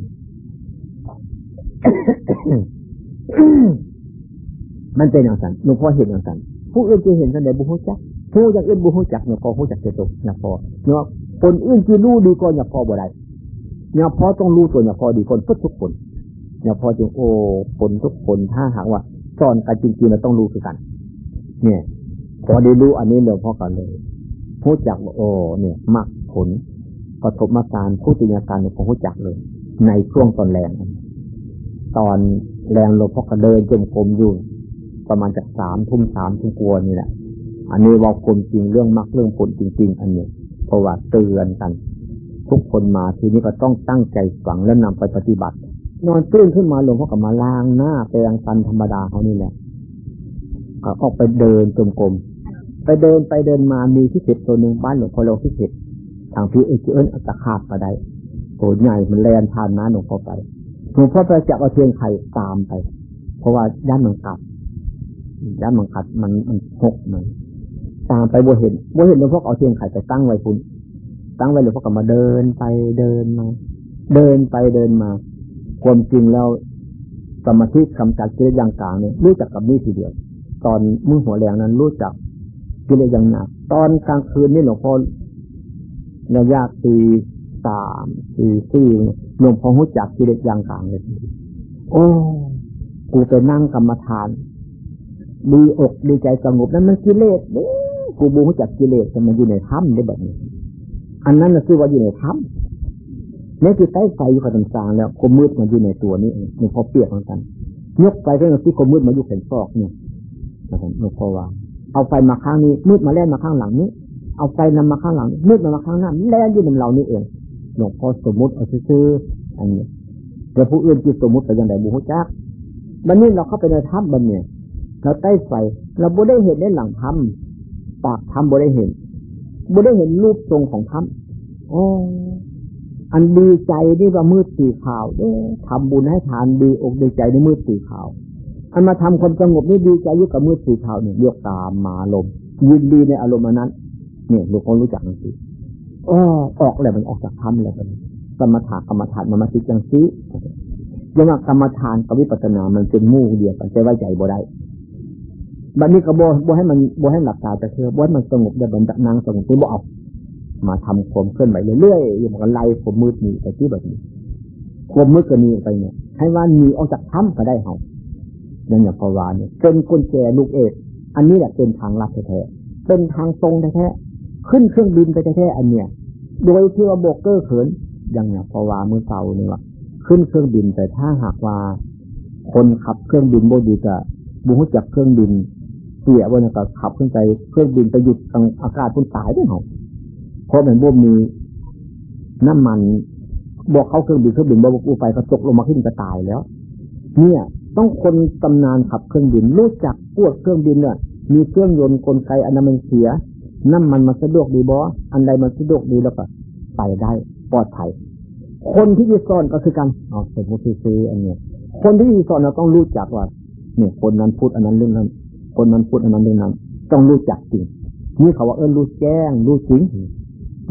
มันเป็นอย่างนั้นหลวงพ่อเห็นอย่างนั้นผู้อื่นจะเห็นสันเดบุหุจัก ผู้อย่างอื่นบุหุจักเนี่ยพอหุจักเจตุเนี่ยพอเนี่ยคนอื่นที่รู้ดีก็เนี่ยพอบ่ได้เนี่ยพอต้องรู้ตัวเนี่ยพอดีคนทุกคนเนี่ยพอจึงโอ้คนทุกคนถ้าหากว่าสอนกันจริงๆเราต้องรู้คือกัน เนี่ยพอได้รู้อันนี้เดี๋ยวพอกันเลยพูดจักว่าโอ้เนี่ยมักผลกระทบมาการผู้ติญาการเนี่ยผมรู้จักเลย ในช่วงตอนแรงตอนแรงลมพอก็เดินจมกลมอยู่ ประมาณจากสามทุ่มสามทุ่มกวนนี่แหละ อันนี้ว่าคนจริงเรื่องมักเรื่องผลจริง ๆ อันนี้เพราะว่าเตือนกัน ทุกคนมาทีนี้ก็ต้องตั้งใจฝังและนำไปปฏิบัติ นอนตื่นขึ้นมาหลวงพ่อก็มาล้างหน้าไปยังสันธรรมดาเขานี่แหละก็ออกไปเดินจมกลมไปเดินไปเดินมามีที่เศษตัวหนึ่งบ้านหลวงพ่อโลที่เศษทางพี่เอเอิญอัตคาบก็ได้โหใหญ่มันแลนผ่านน้าหลวงพ่อไปหลวงพ่อไปจับเอาเทียนไข่ตามไป เพราะว่าย่านมันกัดย่านมันกัดมันมันหกมัน ตามไปบัวเห็นบัวเห็นหลวงพ่อเอาเทียนไข่ไปตั้งไว้คุณตั้งไว้หลวงพ่อก็มาเดินไปเดินมา เดินไปเดินมา ความจริงแล้วสมาธิกำจัดกิเลสอย่างกลางเนี่ยรู้จักกับนี่ทีเดียว ตอนมือหัวแรงนั้นรู้จักกิเลสอย่างหนักตอนกลางคืนนี่หลวงพ่อระยะตีสามตีสี่หลวงพ่อหูจักกิเลสอย่างกลางเลยโอ้กูไปนั่งกรรมฐาน ดีอกดีใจสงบนั้นมันกิเลสเด้ กูบูหูจักกิเลสมันอยู่ในถ้ำได้แบบนี้ อันนั้นคือว่าอยู่ในถ้ำนี่คือใต้ไฟอยู่กับต่างๆแล้วคมมืดมันอยู่ในตัวนี้เองหลวงพ่อเปียกเหมือนกัน ยกไปเรื่องที่คมมืดมาอยู่แผ่นฟอกเนี่ยหลวงพ่อว่า เอาไฟมาข้างนี้ มืดมาแล่นมาข้างหลังนี้ เอาไฟนำมาข้างหลัง มืดมาข้างหน้าแล่นอยู่ในเรานี่เองหลวงพ่อสมมุติเอาซื้ออันนี้แต่ผู้อื่นจิตสมมุติไปยังไงบุหุจักบันนี้เราเข้าไปในถ้ำบันเนี่ยเราใต้ไฟเราบุได้เห็นในหลังถ้ำ ปากถ้ำบุได้เห็นบุได้เห็นรูปทรงของถ้ำโอ้อันดีใจที่ว่ามืดสีขาวเอ๊ทำบุญให้ทานดีอกดีใจในมืดสีขาว อันมาทำคนสงบนี่ดีใจยุกับมืดสีเทาเนี่ยเรียกตามมาลมยินดีในอารมณ์นั้น เนี่ยลูกคนรู้จักนังสิอ๋อออกแล้วมันออกจากธรรมแล้วกันกรรมฐานกรรมฐานมันมาสิจังซียังว่ากรรมฐานกับวิปัสสนามันเป็นมู่เดียวกันใจไว้ใจบ่ได้ บัดนี้ก็บ่บ่ให้มันบ่ให้หลับตาแต่เธอบ่ให้มันสงบได้บรรดานางสงบไปบ่เอามาทำความเคลื่อนไหวเรื่อยๆอย่างกันไล่ผมมืดหนีไปที่แบบนี้ความมืดก็นีไปเนี่ย ให้ว่าหนีออกจากถ้ำก็ได้เหรอนั่นอย่างพวาเนี่ยเป็นกุญแจลูกเอกอันนี้แหละเป็นทางลัดแท้ๆเป็นทางตรงแท้ๆขึ้นเครื่องบินไปแท้ๆอันเนี้ยโดยที่ว่าโบกเกอร์เขินอย่างอย่างพวามือเสาเนี่ยว่าขึ้นเครื่องบินแต่ถ้าหากว่า คนขับเครื่องบินโบดีกะบุหุจักเครื่องบิน เสียวันก็ขับขึ้นไปเครื่องบินไปหยุดกลางอากาศพุ่นตายได้เหรอเพราะเหมือนบ่มีน้ำมันบอกเขาเครื่องบินเครื่องบินบอกอูไฟก็ตกลงมาขึ้นก็ตายแล้ว เนี่ย ต้องคนตำนานขับเครื่องบินรู้จักพวกเครื่องบินเนี่ยมีเครื่องยนต์กลไกอันนั้นมันเสีย น้ำมันมันสะดวกดีบออันใดมันสะดวกดีแล้วก็ไปได้ปลอดภัยคนที่จะสอนก็คือกันเอาสมมติซื้ออันนี้คนที่จะสอนเราต้องรู้จักว่าเนี่ยคนนั้นพูดอันนั้นเรื่องนั้น คนนั้นพูดอันนั้นเรื่องนั้นต้องรู้จักจริงนี่เขาว่าเออรู้แจ้ง รู้จริง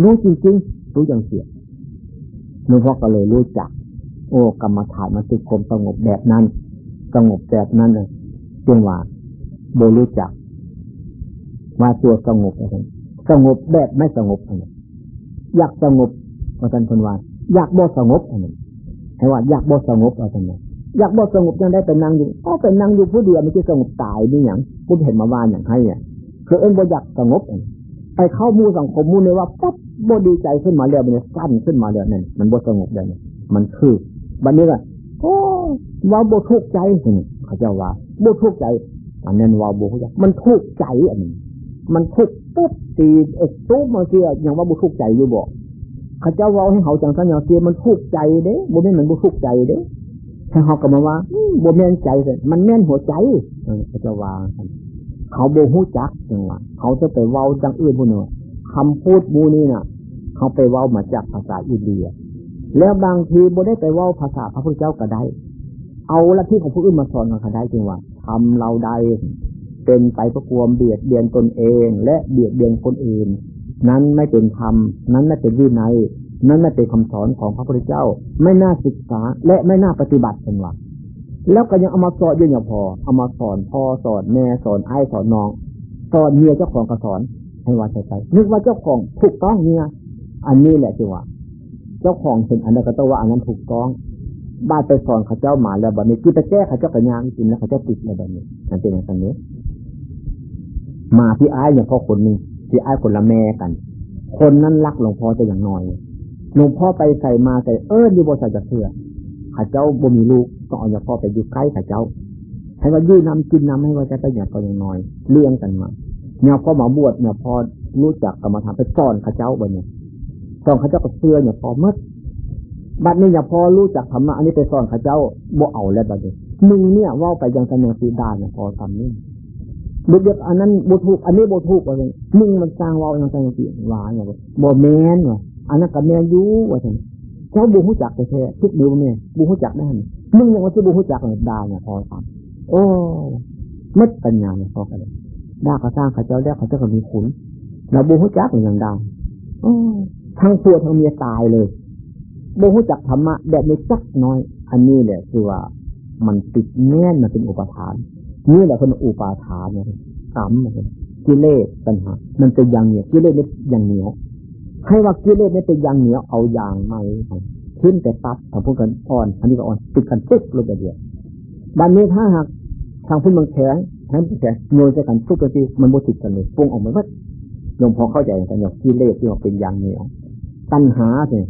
รู้จริงจริงรู้อย่างเสียหลวงพ่อก็เลยรู้จัก โอ้กรรมฐานมันคือความสงบแบบนั้นสงบแบบนั้นเลยจึงว่าโดยรู้จักว่าตัวสงบอะไรสงบแบบไม่สงบอะไรอยากสงบว่าท่านคนว่าอยากบ่สงบอันนี้ให้ว่าอยากบ่สงบอะไรนี้ อยากบ่สงบยังได้เป็นนางอยู่ก็เป็นนางอยู่ผู้เดียวมันจะสงบตายนี่อย่างผู้เห็นมาว่าอย่างให้เนี่ยคือเอ็นบ่อยากสงบไปเข้ามูสังคมมูเลยว่าปั๊บบ่ดีใจขึ้นมาแล้วมันสั้นขึ้นมาแล้วเนี่ยมันบ่สงบเลยเนี่ยมันคือบัดนี้ก็โอ้ว่าบ่ทุกข์ใจสิเขาจะว่าบ่ทุกข์ใจอันนั้นว่าบ่ทุกข์ใจมันทุกข์ใจอันนี้มันทุกข์ปุ๊บตีเอ็กตุ๊บมาเสียอย่างว่าบ่ทุกข์ใจอยู่บ่เขาเจ้าว่าให้เขาจังสัญญาเสียมันทุกข์ใจเด้บ่แม่นมันบ่ทุกข์ใจเด้ ให้เขาก็มาว่าบ่แม่นใจเลยมันแม่นหัวใจเขาจะว่าเขาโบหูจักจังหวะเขาจะไปเว้าจังอื่นพวกนี้คำพูดมูนี่น่ะ เขาไปเว้ามาจากภาษาอินเดีย แล้วบางทีโบได้ไปเว้าภาษาพระพุทธเจ้าก็ได้ เอาละที่ของผู้อื่นมาสอนเขาได้จริงว่าทำเราใดเป็นไปประกวมเบียดเบียนตนเอง และเบียดเบียนคนอื่น นั้นไม่เป็นธรรมนั้นไม่เป็นวินัย นั้นไม่เป็นคำสอนของพระพุทธเจ้า ไม่น่าศึกษาและไม่น่าปฏิบัติเป็นว่าแล้วก็ยังเอามาสอนยังพอ เอามาสอนพ่อสอนแม่สอนไอ้สอนน้องสอนเมียเจ้าของก็สอนให้ว่าใช่ใจนึกว่าเจ้าของถูกต้องเนี่ยอันนี้แหละจีว่า เจ้าของเห็นอันนั้นก็ต้องว่าอันนั้นถูกต้องบ้านไปสอนข้าเจ้าหมาแล้วแบัดนี้กินไปแก้ข้าเจ้าปัญญากินแล้วข้าเจ้าติดแล้วแบัดนี้นั่นเป็นอย่างนี้มาพี่ไอ้อย่างพ่อคนนึงพี่ไอ้คนละแม่กัน คนนั้นรักหลวงพ่อจะอย่างน้อย หลวงพ่อไปใส่มาใส่เอออยู่บนใส่จะเสือข้าเจ้าบ่มีลูกก็เอาอย่างพ่อไปอยู่ใกล้ข้าเจ้า ให้ว่ายื้อนำกินนำให้ว่าจะไปอย่างก็ย่างน้อยเลี้ยงกันมาเนี่ยพ่อมาบวชเนี่ยพอรู้จักกรรมฐานไปสอนข้าเจ้าบ่เนี่ยสอนข้าเจ้าก็เสือเนี่ยพอมัดบัดนี้อย่าพอรู้จักธรรมะอันนี้ไปสอนข้าเจ้าบ่เอาแล้วบัดนี้มึงเนี่ยว่าไปยังสนสีดานเนี่ยพอทำนี่เด็กๆอันนั้นบูทุกอันนี้บูทุกอะไรมึงมันสร้างว่าอย่างสนสีวาเนี่ยบ่แมนว่ะ อันนั้นกับแมนยูว่าท่านเจ้าบูหุจักแท้คิดดูเนี่ยบูหุจักได้มึงยังว่าที่บูหุจักเนี่ยดาเนี่ยพอทำโอ้มัดปัญญาเนี่ยพอกันเลยด่าเขาสร้างเขาเจ้าแล้วเขาเจ้าก็มีขุนเราบูหุจักอย่างดังโอ้ทั้งตัวทั้งเมียตายเลยบูหุจักธรรมะแบบไม่จักน้อย อันนี้แหละคือว่ามันติดแน่นมันเป็นอุปทาน นี่แหละคนอุปาทานเนี่ยกรรมเลยกิเลสปัญหา มันเป็นยังเนี่ยกิเลสเนี่ยยังเหนียว ให้ว่ากิเลสนี่เป็นยางเหนียวเอาอย่างไม่ขึ้นแต่ตัดทางพูดกันอ่อน อันนี้ก็อ่อนติดกันปุ๊บลงไปเดียวบันนี้ถ้าหากทางพูดมันแข็งแข็งแข็งโยนจะกันทุกทีมันโมติดกันเลยปุ้งออกมาว่าหลวงพ่อเข้าใจกันอย่างกิเลสที่ว่าเป็นยางเหนียวตัณหาเนี่ย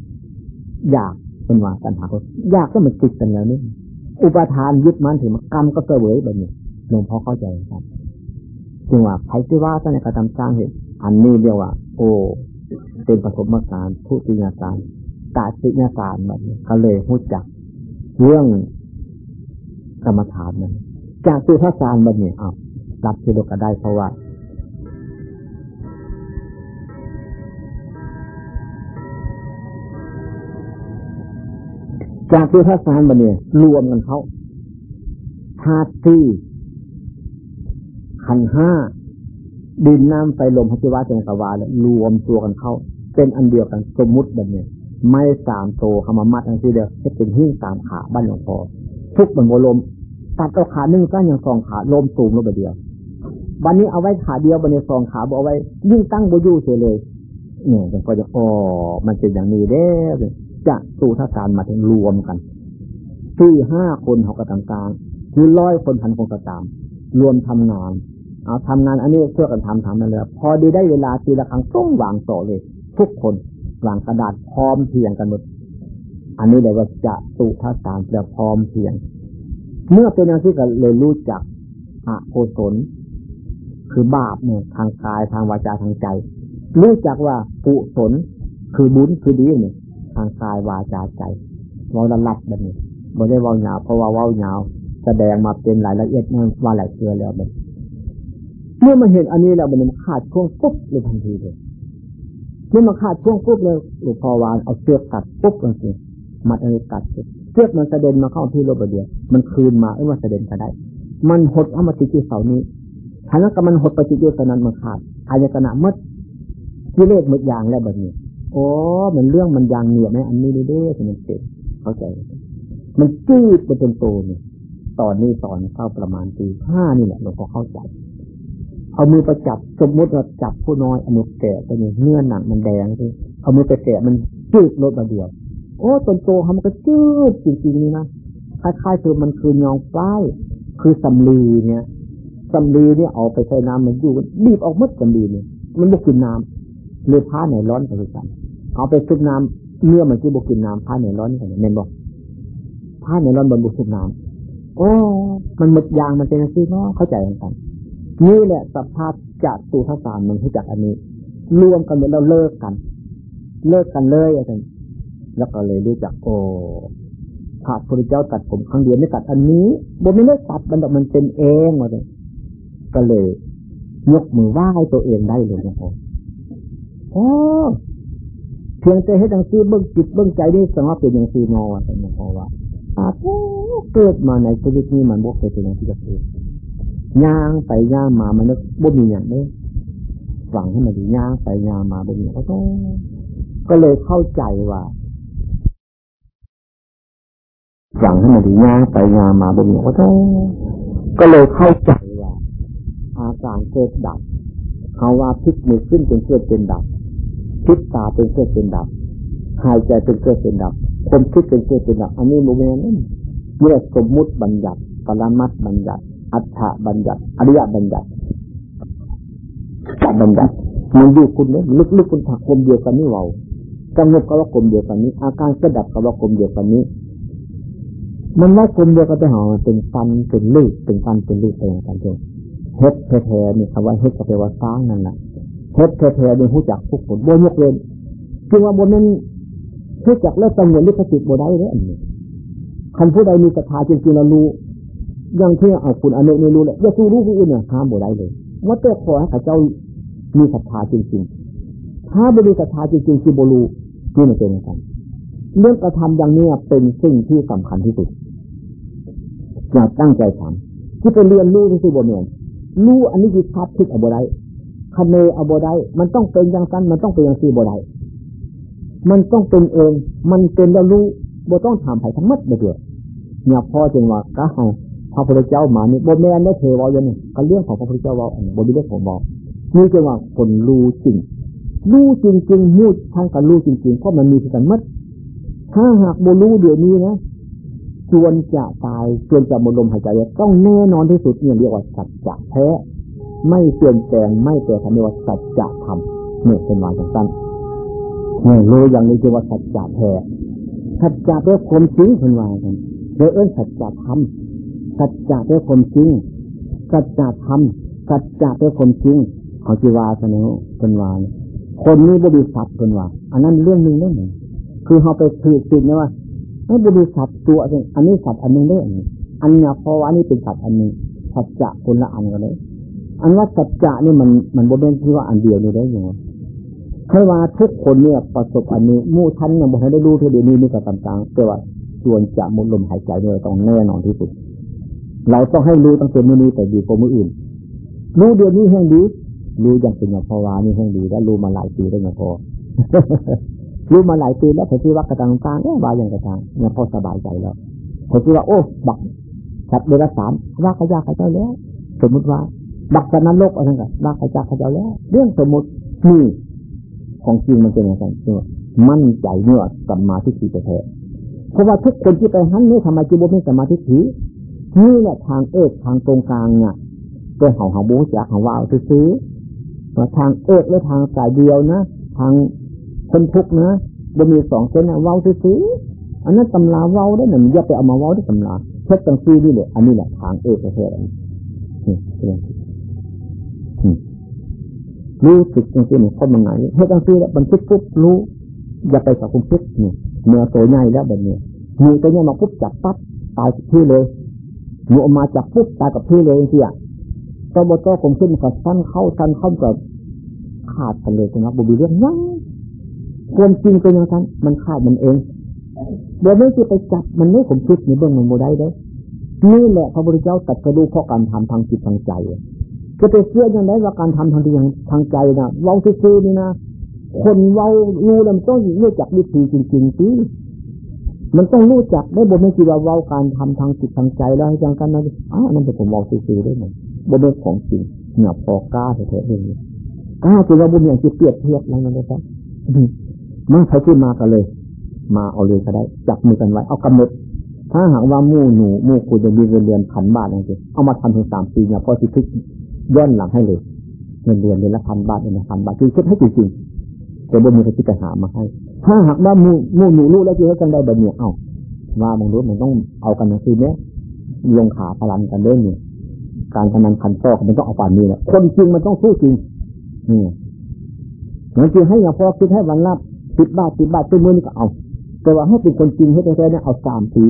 อยากเป็นว่าตัณหาอยากก็มันติดกันแล้วนี่อุปทานยึดมันถึงกรรมก็เสวยแบบนี้หลวงพ่อเข้าใจครับจึงว่าใครที่ว่าท่านในกระทำสร้างเหตุอันนี้เรียกว่า โอ้ เป็นปฐมการผู้ปิญญาการตาสิญญาการแบบนี้ก็เลยพูดจัก เรื่องกรรมฐานนั้นจากตัวพระสารแบบนี้อ้าวรับสิโลกได้เพราะว่าจากตัวพระสารแบบนี้รวมกันเขาธาตุที่ขันห้าดินน้ำไฟลมพัชิวะจังกวาเลยรวมตัวกันเข้า เป็นอันเดียวกันสมมุติแบบนี้ไม่สามโตขมามัดอันที่เดียวจะเป็นหิ้งสามขาบ้านหลวงพ่อทุกมันโมลมตัดเอาขาหนึ่งก็ยังสองขาลมสูงลงไปเดียว วันนี้เอาไว้ขาเดียวบันนี้สองขาบอเอาไว้ ยิ่งตั้งโบยู่เสียเลยเนี่ยมันก็จะอ๋อมันเป็นอย่างนี้เด้จะสู่ทัศารมาถึงรวมกันสี่ห้าคนเขาก็ต่างๆคือร้อยคนพันคนก็ตาม รวมทำงาน เอาทำงานอันนี้เพื่อกันทำทำนั่นเลยพอดีได้เวลาทีละครั้งต้องวางโตเลย ทุกคนวางกระดาษพร้อมเพียงกันหมด อันนี้เรียกว่าจะตุทัสารจะพร้อมเพียง เมื่อเป็นอย่างที่ก็เลยรู้จักอโกศลคือบาปเนี่ยทางกายทางวาจาทางใจ รู้จักว่ากุศลคือบุญคือดีเนี่ยทางกายวาจาใจวาละลัดแบบนี้บ่ได้ว่าหยาวเพราะว่าว่าหยาวแสดงมาเป็นรายละเอียดเนี่ยว่าหลายเชื่อแล้วแบบเมื่อมาเห็นอันนี้แล้วมันขาดช่วงปุ๊บเลยทันทีเลย เมื่อมาขาดช่วงปุ๊บเลยหลวงพ่อวานเอาเชือกตัดปุ๊บเลยสิมัดอะไรตัดเชือกมันกระเด็นมาเข้าที่โลบเดียมันคืนมาเอ้ว่าระเด็นก็ได้ มันหดเอามาติดที่เสานี้ทันแล้วก็มันหดไปติดที่ตอนนั้นมันขาดอายตนะมัดกิเลสหมดอย่างแล้วแบบนี้โอ้มันเรื่องมันยางเหนียวไหมอันนี้เด้ๆมันเป็นเข้าใจ มันจี้ไปเป็นโตเนี่ยตอนนี้ตอนเข้าประมาณปีห้านี่แหละหลวงพ่อเข้าใจ เอามือประจับสมมติเราจับผู้น้อยอนุแก่ไปเนี่ยเนื้อหนังมันแดงที่เอามือไปแตะมันจืดลดมาเดียว โอ้ตนโตทำมันก็จืดจริงๆนี่นะคล้ายๆคือมันคือยองป้ายคือสำลีเนี่ยสำลีเนี่ยเอาไปใส่น้ำมันอยู่บีบออกมดสำลีเนี่ยมันบกกินน้ำเลยผ้าไหนร้อนไปกันเอาไปซุบน้ำเนื้อมันคือบกกินน้ำผ้าไหนร้อนกันเมนบอกผ้าไหนร้อนบนบุกซุบน้ำโอ้ มันหมดยางมันเป็นสิ่งเนาะเข้าใจกัน นี่แหละสภาพจัตุทัศน์มันรู้จักอันนี้ รวมกันหมดแล้วเลิกกัน เลิกกันเลยอาจารแล้วก็เลยรู้จักโอ้พระพุทธเจ้าตัดผมครั้งเดียวไม่ตัดอันนี้บนไม่ได้ตัดมันแบบมันเป็นเองมาเลยก็เลย ยกมือไหว้ตัวเองได้เลยนะพ่อโอ้เพียงแต่ให้ดังซีเบิ้องจิตเบิ้องใจนี่สงบเป็นอย่างซีมอว่าแต่พ่อว่าอาเกิดมาในชีวิตนี้มันบกไปเป็นอย่างที่จะเกิด ย่างไปย่างมามันนึกบ่มีอย่างนี้ฝังให้มันดีย่างไปย่างมาบ่มีก็ต้องก็เลยเข้าใจว่าฝังให้มันดีย่างไปย่างมาบ่มีก็ต้องก็เลยเข้าใจว่าอาการเกิดดับเขาว่าพิกมือขึ้นเป็นเกิดเป็นดับพิกตาเป็นเกิดเป็นดับหายใจเป็นเกิดเป็นดับความคิดเป็นเกิดเป็นดับอันนี้โมเมนต์นั่นเรียกสมมุติบัญญัติปรมัตบัญญัติ อัฏฐบัญญัติอริยบัญญัติจับัญญัติมันอยู่คุณเนี่ยลึกๆคุณถักกลมเดียวกันนี่เราสงบกับว่ากลมเดียวกันนี้ อาการกระดับกับว่ากลมเดียวกันนี้ มันว่ากลมเดียวกันไปหอเป็นฟันเป็นลูกเป็นฟันเป็นลูกเป็นกันเองเฮ็ดแท้ๆนี่คำว่าเฮ็ดก็แปลว่าสร้างนั่นแหละเฮ็ดแท้ๆนี่หู้จักทุกคนบ่ยกเว้นคือว่าบนนั้นหู้จักแล้วตังเงินลิขสิทธิ์บ่ได้เลยอันนี้คันผู้ใดมีศรัทธาจริงๆเรารู้ ยังเพื่อเอาคุณอนุไม่รู้เลยอย่าสู้รู้ผู้อื่นเนี่ยห้ามบ่ได้เลยว่าแต่ขอให้ข้าเจ้ามีศรัทธาจริงๆ ถ้าไม่มีศรัทธาจริงๆคือบ่รู้นี่มันเป็นกันเรื่องกระทำอย่างนี้เป็นสิ่งที่สำคัญที่สุดอย่าตั้งใจทำที่ไปเรียนรู้ที่สุดบ่เมียนรู้อันนี้คือคัดทิศเอาบ่ได้คะเนเอาบ่ได้มันต้องเป็นอย่างนั้นมันต้องเป็นอย่างสี่บ่ได้มันต้องเป็นเอง มันเป็นแล้วรู้บ่ต้องถามไผ่ทั้งมัดเลยเถอะเนี่ยพ่อจึงว่าก็ให้ พระพุทธเจ้ามานี่บ่แม่นได้เทวาอย่างนี้ก็เรื่องของพระพุทธเจ้าว่าอันนี้บ่มีเรื่องของบอกนี่คือว่าคนรู้จริงรู้จริงจริงมูดทั้งกันรู้จริงๆเพราะมันมีกันมัดถ้าหากบรู้เดี๋ยวนี้นะจวนจะตายจวนจะหมดลมหายใจต้องแน่นอนที่สุดเนี่ยเรียกว่าสัจจะแท้ ไม่เปลี่ยนแปลงไม่แปรผันเรียกว่าสัจจะธรรมเนี่ยเป็นมาจากนั้นเนี่ยรู้อย่างนี้คือว่าสัจจะแท้สัจจะเป็นความจริงเป็นว่ากันเรื่องสัจจะธรรม สัจจะเป็นความจริงสัจจะธรรมสัจจะเป็นความจริงเขาจีวาเสนอเป็นว่าคนนี้บริษัทเป็นว่า อันนั้นเรื่องหนึ่งเรื่องหนึ่งคือเขาไปถือจิตนี่ยว่าไอ้บริษัทตัวอันนี้สัตว์อันนึงได้อันนี้อันนี้เพราะว่านี่เป็นสัตว์อันนึงสัจจะคนละอันกันเลย อันว่าสัจจะนี่มันมันบริเวณที่ว่าอันเดียวนี่ได้ยังไงใครว่าทุกคนเนี่ยประสบอันนี้มู่ท่านยังบอกให้ได้รู้เท่าเดียวนี้นี่ก็ต่างๆแต่ว่าส่วนจะมุดลมหายใจเนี่ยต้องแน่นอนที่สุด เราต้องให้รู้ตั้งแต่มือนี้แต่ดีกว่ามืออื่น รู้เดียวนี้แห่งดีรู้อย่างเป็นอย่างพอวานี่แห่งดี แล้วรู้มาหลายปีได้ยังพอรู้มาหลายปีแล้วผมคิดว่ากระตังกลางเนี่ยว่าอย่างกระตังเนี่ยพอสบายใจแล้วผมคิดว่าโอ้บักชัดเดรัจฉานว่าขยาขเจ้าแล้ว สมมติว่า บักสนันโลกอะไรกันว่าขยาขเจ้าแล้ว เรื่องสมมตินี่ของจริงมันเป็นอย่างไรมั่นใจเมื่อสัมมาทิฏฐิแท้เพราะว่าทุกคนที่ไปหันนี่ทำไมจีบไม่สมาธิถี นี่แหละทางเอกทางตรงกลางเนี่ยก็เห่าเห่าบูจากเห่าว่าซื้อมาทางเอกและทางสายเดียวนะทางคนทุกนะบนมีสองเส้นนะว้าซื้ออันนั้นตำราเว้าได้หนึ่งอย่าไปเอามาเว้าได้ตำราเช็ดตังซีนี่เลยอันนี้แหละทางเอกประเทศรู้สึกจริงๆเนี่ยคนมันไหนเฮ็ดตังซีแล้วบันทึกปุ๊บรู้ อย่าไปกับคุณพิษนี่เมื่อตัวใหญ่แล้วแบบนี้งูตัวใหญ่มาปุ๊บจับปั๊บตายที่เลย งูออกมาจับปุ๊บตายกับที่เลยเสียตัวบตัวผมขึ้นกับสั้นเข้าสั้นเข้ากับขาดกันเลยนะครับบุบีเรื่องยังความจริงเป็นอย่างนั้นมันขาดมันเองเดี๋ยวไม่จะไปจับมันไม่ผมคิดในเบื้องมันโมได้เด้นี่แหละพระพุทธเจ้าตัดกระดูเพราะการทำทางจิตทางใจจะไปเชื่อยังไงว่าการทำทางที่ทางใจนะเว้าซื่อนี่นะคนเว้ารู้แล้วมันต้องรู้จักวิธีจริงๆที่ มันต้องรู้จักได้บนไม่คิดว่าเว้าการทำทางจิตทางใจแล้วอย่างกันนะอ้านั่นเป็นผมเว้าซื่อได้ไหมบนเป็นของจริงเนี่ยพอกล้าแท้ๆเลยกล้าจนเราบุญอย่างจะเปรียบเทียบอะไรนั่นเลยครับมันใครขึ้นมากันเลย มาเอาเลยก็ได้ จับมือกันไว้เอากำหนดถ้าหากว่ามู่หนูมู่คุณจะมีเงินเดือนพันบาทอะไรเงี้ยเอามาทำถึงสามปีเนี่ยพอสิคิดย้อนหลังให้เลยเงินเดือนเดือนละพันบาทเดือนละพันบาทคือคิดให้จริงๆจะบ่มีใครคิดจะหามาให้ ถ้าหากว่ามูมูหนูรู้แล้วจะให้กันได้แบบนี้เอ้าว่าบางรู้มันต้องเอากันนะคือเนี้ยลงขาพลันกันเล่นเนี่ยการพนันคันซอกมันต้องเอาป่านนี้แหละคนจริงมันต้องสู้จริงนี่เหมือนจริงให้อย่าพอคิดให้วันละสิบบาทสิบบาทตัวมือนี่ก็เอา แต่ว่าให้เป็นคนจริงให้แท้ๆเนี่ยเอาสามปี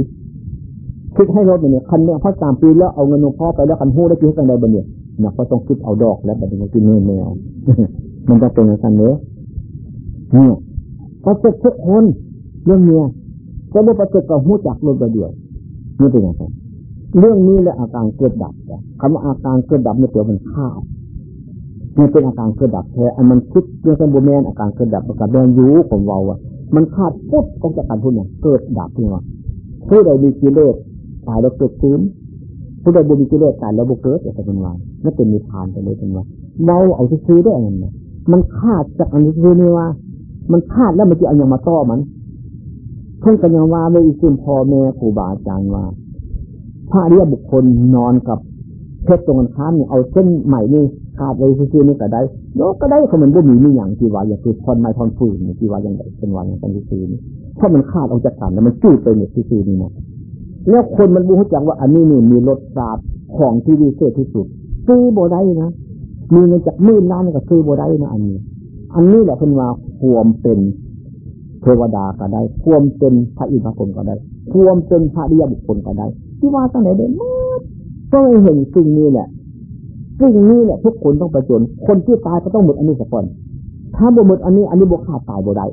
คิดให้รถเนี่ยคันเนี่ยพอสามปีแล้วเอาเงินหลวงพ่อไปแล้วคันหู้ได้คิดกันได้บนเนี่ยเนี่ยก็ต้องคิดเอาดอกแล้วแบบนี้กินเงินแมวมันจะเป็นอย่างนี้เนี่ย ประสบทุกคนเรื่องเนี้ยจะไม่ประสบกับหูจักรถเดียวนี่เป็นย่างไรเรื่องนี้และอาการเกิดดับคำว่าอาการเกิดดับเนี่เดี๋ยวมันขาดมันเป็นอาการเกิดดับแท้อันมันคิดเรื่องสมบูรณ์แมนอาการเกิดดับประกาศเดินยูผมเวาอะ มันขาดปุ๊บก็จะการพูดเนี่ยเกิดดับนี่ว่าผู้ใดมีกิเลสตายแล้วเกิดฟื้นผู้ใดบุมีกิเลสตายแล้วบุเกิดจะเป็นวันนั่นเป็นนิพพานไปเลยเป็นว่าเราเอาซื้อได้อะไรเนี่ยมันขาดจากอันนี้คือนี่ว่า มันขาดแล้วมันจะเอาอย่างมาต่อมันเพิ่งกันยังว่าไม่อีกซึ่งพ่อแม่ครูบาอาจารย์ว่าพระเรียบุคคลนอนกับเพชรตรงกันข้ามเนี่ยเอาเส้นใหม่นี่ขาดไปซื้อนี่ก็ได้แล้วก็ได้เขาเหมือนบ่มีมีอย่างที่ว่าอย่างคือทอนไม้ทอนฟืนที่ว่าอย่างไรเป็นวันอย่างกันซื้อนี่ถ้ามันขาดออกจากกันแล้วมันจูดไปเนี่ยซื้อนี่นะแล้วคนมันบูจังว่าอันนี้นี่มีรสชาติของที่ดีเศษที่สุดซื้อโบได้นะมีเงินจากมื่นล้านก็ซื้อโบได้นะอันนี้ อันนี้แหละเป็นว่าควมเป็นเทวดาก็ได้ ควมเป็นพระอินทร์พระพรหมก็ได้ ควมเป็นพระเดียบุคคลก็ได้ ที่ว่าตั้งไหนเด่นมากก็ไม่เห็นสิ่งนี้แหละสิ่งนี้แหละทุกคนต้องประจน คนที่ตายก็ต้องหมดอันนี้สักคนถ้าบ่หมดอันนี้อันนี้บวขาดตายบ่ได้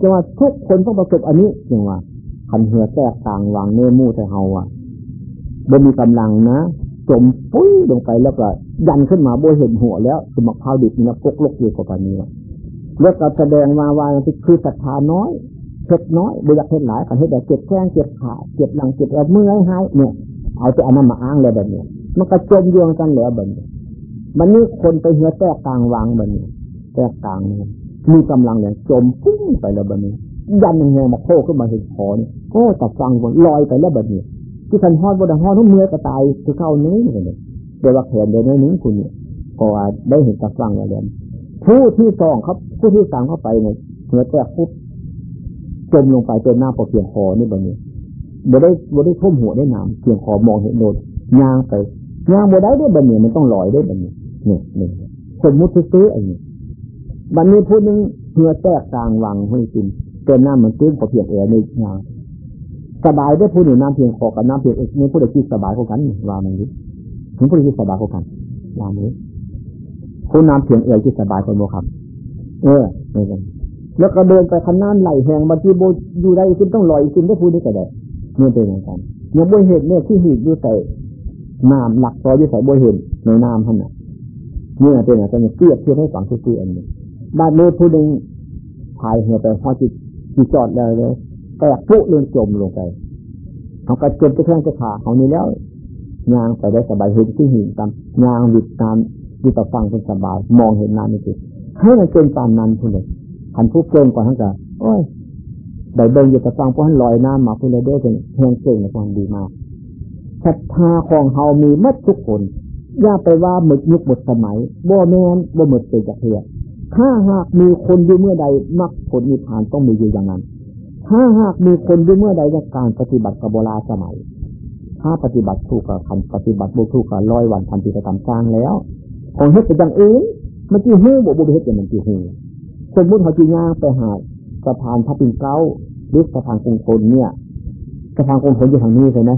จะว่าทุกคนต้องประสบอันนี้อย่างว่าคันเหือแตกต่างวางเนื้อมู่แต่เฮาอะบ่มีกำลังนะ จมปุ้ยลงไปแล้วก็ยันขึ้นมาโบเห็นหัวแล้วคือมะพร้าวดิบนี่นะพกลกอยู่กับปานนี้แล้วก็แสดงมาว่าคือศรัทธาน้อยเพ็ดน้อยบุญเพ็ดหลายกันให้แบบเจ็บแข้งเจ็บขาเจ็บหลังเจ็บแอบเมื่อยหายเนี่ยเอาแต่อันนั้นมาอ้างเลยแบบนี้มันก็จมโยงกันแล้วแบบนี้มันนี่คนไปเหือแตกกลางวางแบบนี้แตกกลางเนี่ยมีกำลังอย่างจมพุ่งไปแล้วแบบนี้ ยันยังไงมาโผล่ขึ้นมาเห็นคอเนี่ยโอ้ตับฟังบนลอยไปแล้วแบบนี้ ที่ทันฮอดบนฮอดทุกเมื่อกระตายคือเข้าเนื้อเลยเดี๋ยวว่าแขนเดี๋ยวนี้นึงคุณเนี่ยก็ได้เห็นตับฟังแล้วผู้ที่สองครับ ผู้ที่สามเข้าไปเนี่ยเหือแตกปุ๊บจมลงไปเป็นหน้าปอเพียงคอนี่บางเนี่ยบ่ได้บ่ได้ท่มหัวได้น้ำเพียงคอมองเห็นโดดยางไปยางบ่ได้ได้บางเนี่ยมันต้องลอยได้บางเนี่ยเนี่ยเนี่ยสมมุติซื้อไอ้นี่บันนี้พูดนึงเพื่อแตกกลางวังให้กินเป็นน้ำมันตื้นปอเพียงเอ๋ในยาง สบายได้พูดหนึ่งน้ำเพียงคอกับน้ำเพียงเอกนี่พูดได้คิดสบายกว่ากันว่ามันนี้ถึงพูดได้คิดสบายกว่ากันว่ามันนี้ผู้น้ำเพียงเอกคิดสบายกว่าโมครับ เออไม่กันแล้วก็เดินไปคันน้ำไหลแหงบางทีโบอยู่ได้คุณต้องลอยคุณได้พูดได้ก็ได้เนี่ยเป็นอย่างนั้นเนี่ยโบเห็นเนี่ยที่หีบอยู่ใส่น้ำหลักซอยอยู่ใส่โบเห็นในน้ำท่านน่ะเนี่ยเป็นอย่างนั้นเทียบเทียบให้ฟังทุกๆอันนี้บ้านเมื่อผู้หนึ่งพายเหือไปพอจิตจิตจอดเลยเลย แตกปุ๊เรื่องจมลงไปเขาก็จมไปแข้งจะขาเขานี่แล้วยางไปได้สบายเห็นที่หินตามยางวิดตามวิตาฟังเป็นสบาย มองเห็นน้ำนี่สิให้มันเป็นตามนั้นทุกเลยขันผู้เก่งกว่าทั้งกันโอ้ยได้เบิ่งอยู่กับฟังเพราะท่านลอยน้ำมาเพื่อได้เป็นเพียงเก่งในความดีมากศรัทธาของเฮามีมัดทุกคนอย่าไปว่าหมดยุคหมดสมัยบ่แมนบ่หมดเกิดจากเถื่อถ้าหากมีคนอยู่เมื่อใดมักผลนิพพานต้องมีอยู่อย่างนั้น ถ้าหากมีคนอยู่เมื่อใดในการปฏิบัติกับโบราณสมัย ถ้าปฏิบัติถูกกับคันปฏิบัติบุถูกกับร้อยวันทำกิจกรรมสร้างแล้ว ของเฮ็ดเป็นอย่างอื่นมันจีหูบ่บ่เฮ็ดอย่างมันจีหูสมมติเขาจีย่างไปหาสะพานพระปิ่นเก้าหรือสะพานกรุงทนเนี่ยสะพานกรุงทนอยู่ทางนี้ใช่ไหม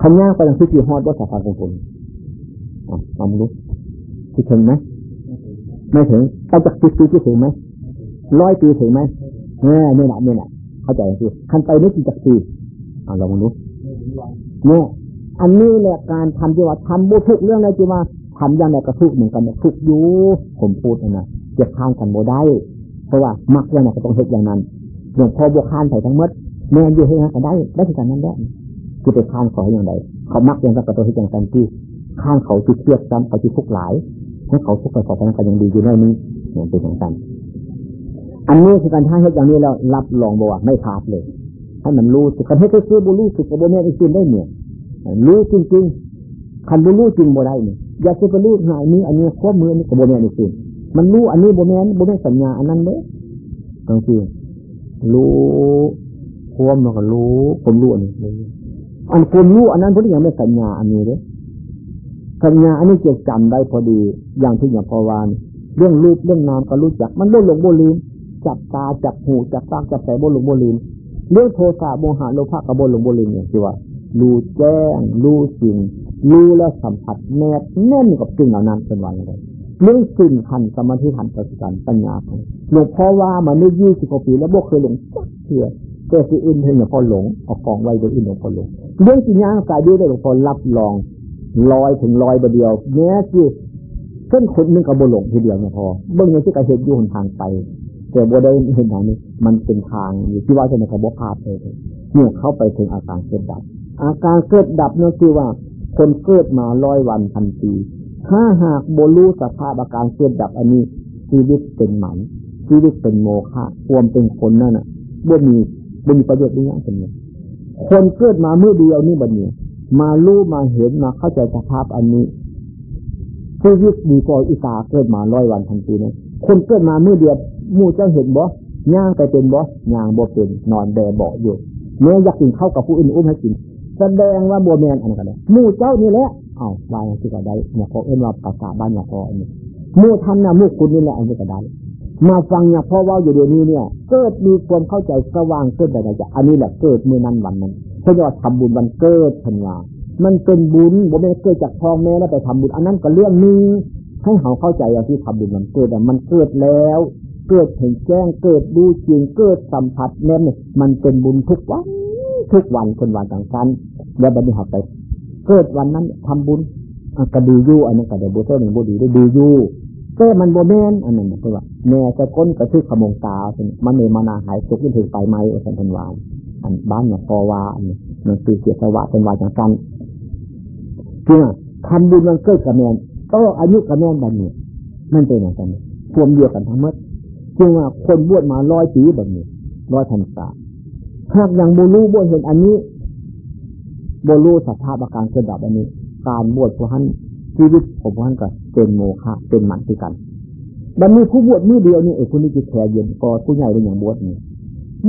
ขันย่างไปทางที่จีฮอดว่าสะพานกรุงทนลองรู้ที่ถึงไหมไม่ถึงไปจากสิบปีที่ถึงไหมร้อยปีถึงไหม เนี่ยนี่แหละนี่แหละเข้าใจคือขันไปนี่กี่จากปีอ่าลองรู้เนี่ยอันนี้แหละการทำจีว่าทำบุทุกเรื่องอะไรจีว่าทำอย่างไรก็ทุกเหมือนกันเนี่ยทุกอยู่ผมพูดนะเก็บข้างกันโมได้ เพราะว่ามักอย่างนั้นก็ต้องเฮ็ดอย่างนั้นหลวงพ่อบวกข้านใส่ทั้งมดแม่อยู่ให้กันได้ได้ที่กันนั้นได้คือไปข้านเขาอย่างไรเขามักอย่างนั้นก็ต้องเฮ็ดอย่างนั้นที่ข้านเขาที่เทียบซ้ำเขาที่ทุกหลายให้เขาทุกข์ไปขอกันกันยังดีอยู่ในนี้เนี่ยเป็นอย่างนั้น อันนี้คือการท่าเฮ็ดอย่างนี้แล้วรับรองบอกว่าไม่ขาดเลยให้มันรู้สึกการเฮ็ดก็คือบุรู้สึกกับบุเนี่ยอีกสิ่งได้เนี่ยรู้จริงๆคันบุรู้จริงบ่ได้เนี่ยอยากจะไปรู้หายนี้ อันนี้ข้อมือนี่กับบุเนี่ยอีกสิ่งมันรู้อันนี้บุเนี่ยบุเนี่ยสัญญาอันนั้นเด้บางทีรู้ความมันก็รู้ผมรู้อันนี้อันความรู้อันนั้นพอดียังไม่สัญญาอันนี้เด้สัญญาอันนี้จะจำได้พอดีอย่างที่อย่างพอวานเรื่องรูปเรื่องนามก็รู้จัก มันบ่หลงบ่ลืม จับตาจับหูจับปากจับใจบ่หลงบ่ลืมเรื่องโทสะโมหะโลภะกับบ่หลงบ่ลืมเนี่ยคือว่ารู้แจ้งรู้สิ่งรู้แล้วสัมผัสแนบแน่นกับสิ่งเหล่านั้นเป็นวันอะไรเรื่องสิ่งขันสมาธิขันปัจจุบันปัญญาหลวงพ่อว่ามาเมื่ยี่สิบกว่าปีแล้วบ่เคยหลงจักเถื่อแต่สิ่งอื่นเพียงอย่างพ่อหลงเอากองไว้โดยอื่นหลวงพ่อหลงเรื่องสิ่งย่างกายด้วยหลวงพ่อรับรองลอยถึงลอยเดียวแม้ที่เส้นขนนึงกับโบหลงทีเดียวเนี่ยพอเบื้องในที่กระเห็นอยู่หนทางไป แต่โบได้เห็นทางนี้ มันเป็นทางอยู่ที่ว่าจะในกระบอกภาพเลยเนี่ยเข้าไปถึงอาการเกิดดับ อาการเกิดดับนั่นคือว่า คนเกิดมาร้อยวันพันปี ถ้าหากโบลูสภาพอาการเกิดดับอันนี้ชีวิตเป็นหมันชีวิตเป็นโมฆะควมเป็นคนนั่นน่ะบ่มีบ่มีประโยชน์ด้วยอย่างเป็นคนเกิดมาเมื่อเดียวนี่บัดนี้มารู้มาเห็นมาเข้าใจสภาพอันนี้ชีวิตดีกว่าอีสาเกิดมาร้อยวันทันทีนะคนเกิดมาเมื่อเดียว มู่เจ้าเห็นบ่ย่างไปเป็นบ่ย่างบ่เป็นนอนแบเบาอยู่เมื่ออยากกินข้าวกับผู้อื่นอุ้มให้กิน แสดงว่าบัวแมนอันนั้นก็ได้มู่เจ้านี่แหละอ้าวายที่ก็ได้เนี่ยเขาเอ็นว่าภาษาบ้านเนี่ยพออันนี้มู่ทำนะมู่คุณนี่แหละอันนี้ก็ได้มาฟังเนี่ยพ่อว่าอยู่เดี๋ยวนี้เนี่ย เกิดมีความเข้าใจสว่างเกิดอะไรจะอันนี้แหละเกิดเมื่อนั้นวันนั้นเขาจะทำบุญวันเกิดพันวามันเป็นบุญบ่แม่เกิดจากพ่อแม่แล้วไปทำบุญ อันนั้นก็เรื่องนึงให้เขาเข้าใจเอาที่ทำบุญมันเกิดมันเกิดแล้ว เกิดเห็นแจ้งเกิดดูจริงเกิดสัมผัสแน่นมันเป็นบุญทุกวัน ทุกวันคนวันต่างกัน แล้วบัดนี้หับไป เกิดวันนั้นทำบุญก็ดียู่อันนั้นก็ได้บุญเท่าหนึ่งบุดีได้ดียู่แก่มันโบแมนอันนั้นคือว่าแม่จะก้นกระทึกขมงตามันเนมานาหายสุกยิ่งถึงไปไหมอันเป็นวานอันบ้านเนี่ยพอวาอันนี้มันคือเกียรติวะเป็นวาจังกันจริงอะทำบุญมันเกิดกับแมนก็อายุกับแมนบันนี้มันเป็นอย่างนั้นรวมเดียวกันทั้งหมด จริงว่าคนบวชมาร้อยปีแบบนี้ร้อยพันษาหากยังโบลูบวชเห็นอันนี้โบลูสภาพอาการเกิดดับอันนี้ การบวชพวกท่านชีวิตของพวกท่านก็เป็นโมฆะเป็นหมันที่กันบันนี้ผู้บวชมือเดียวนี่เออคุณนี่จิตแข็เย็นพอผู้ใหญ่เป็นอย่างบวชนี่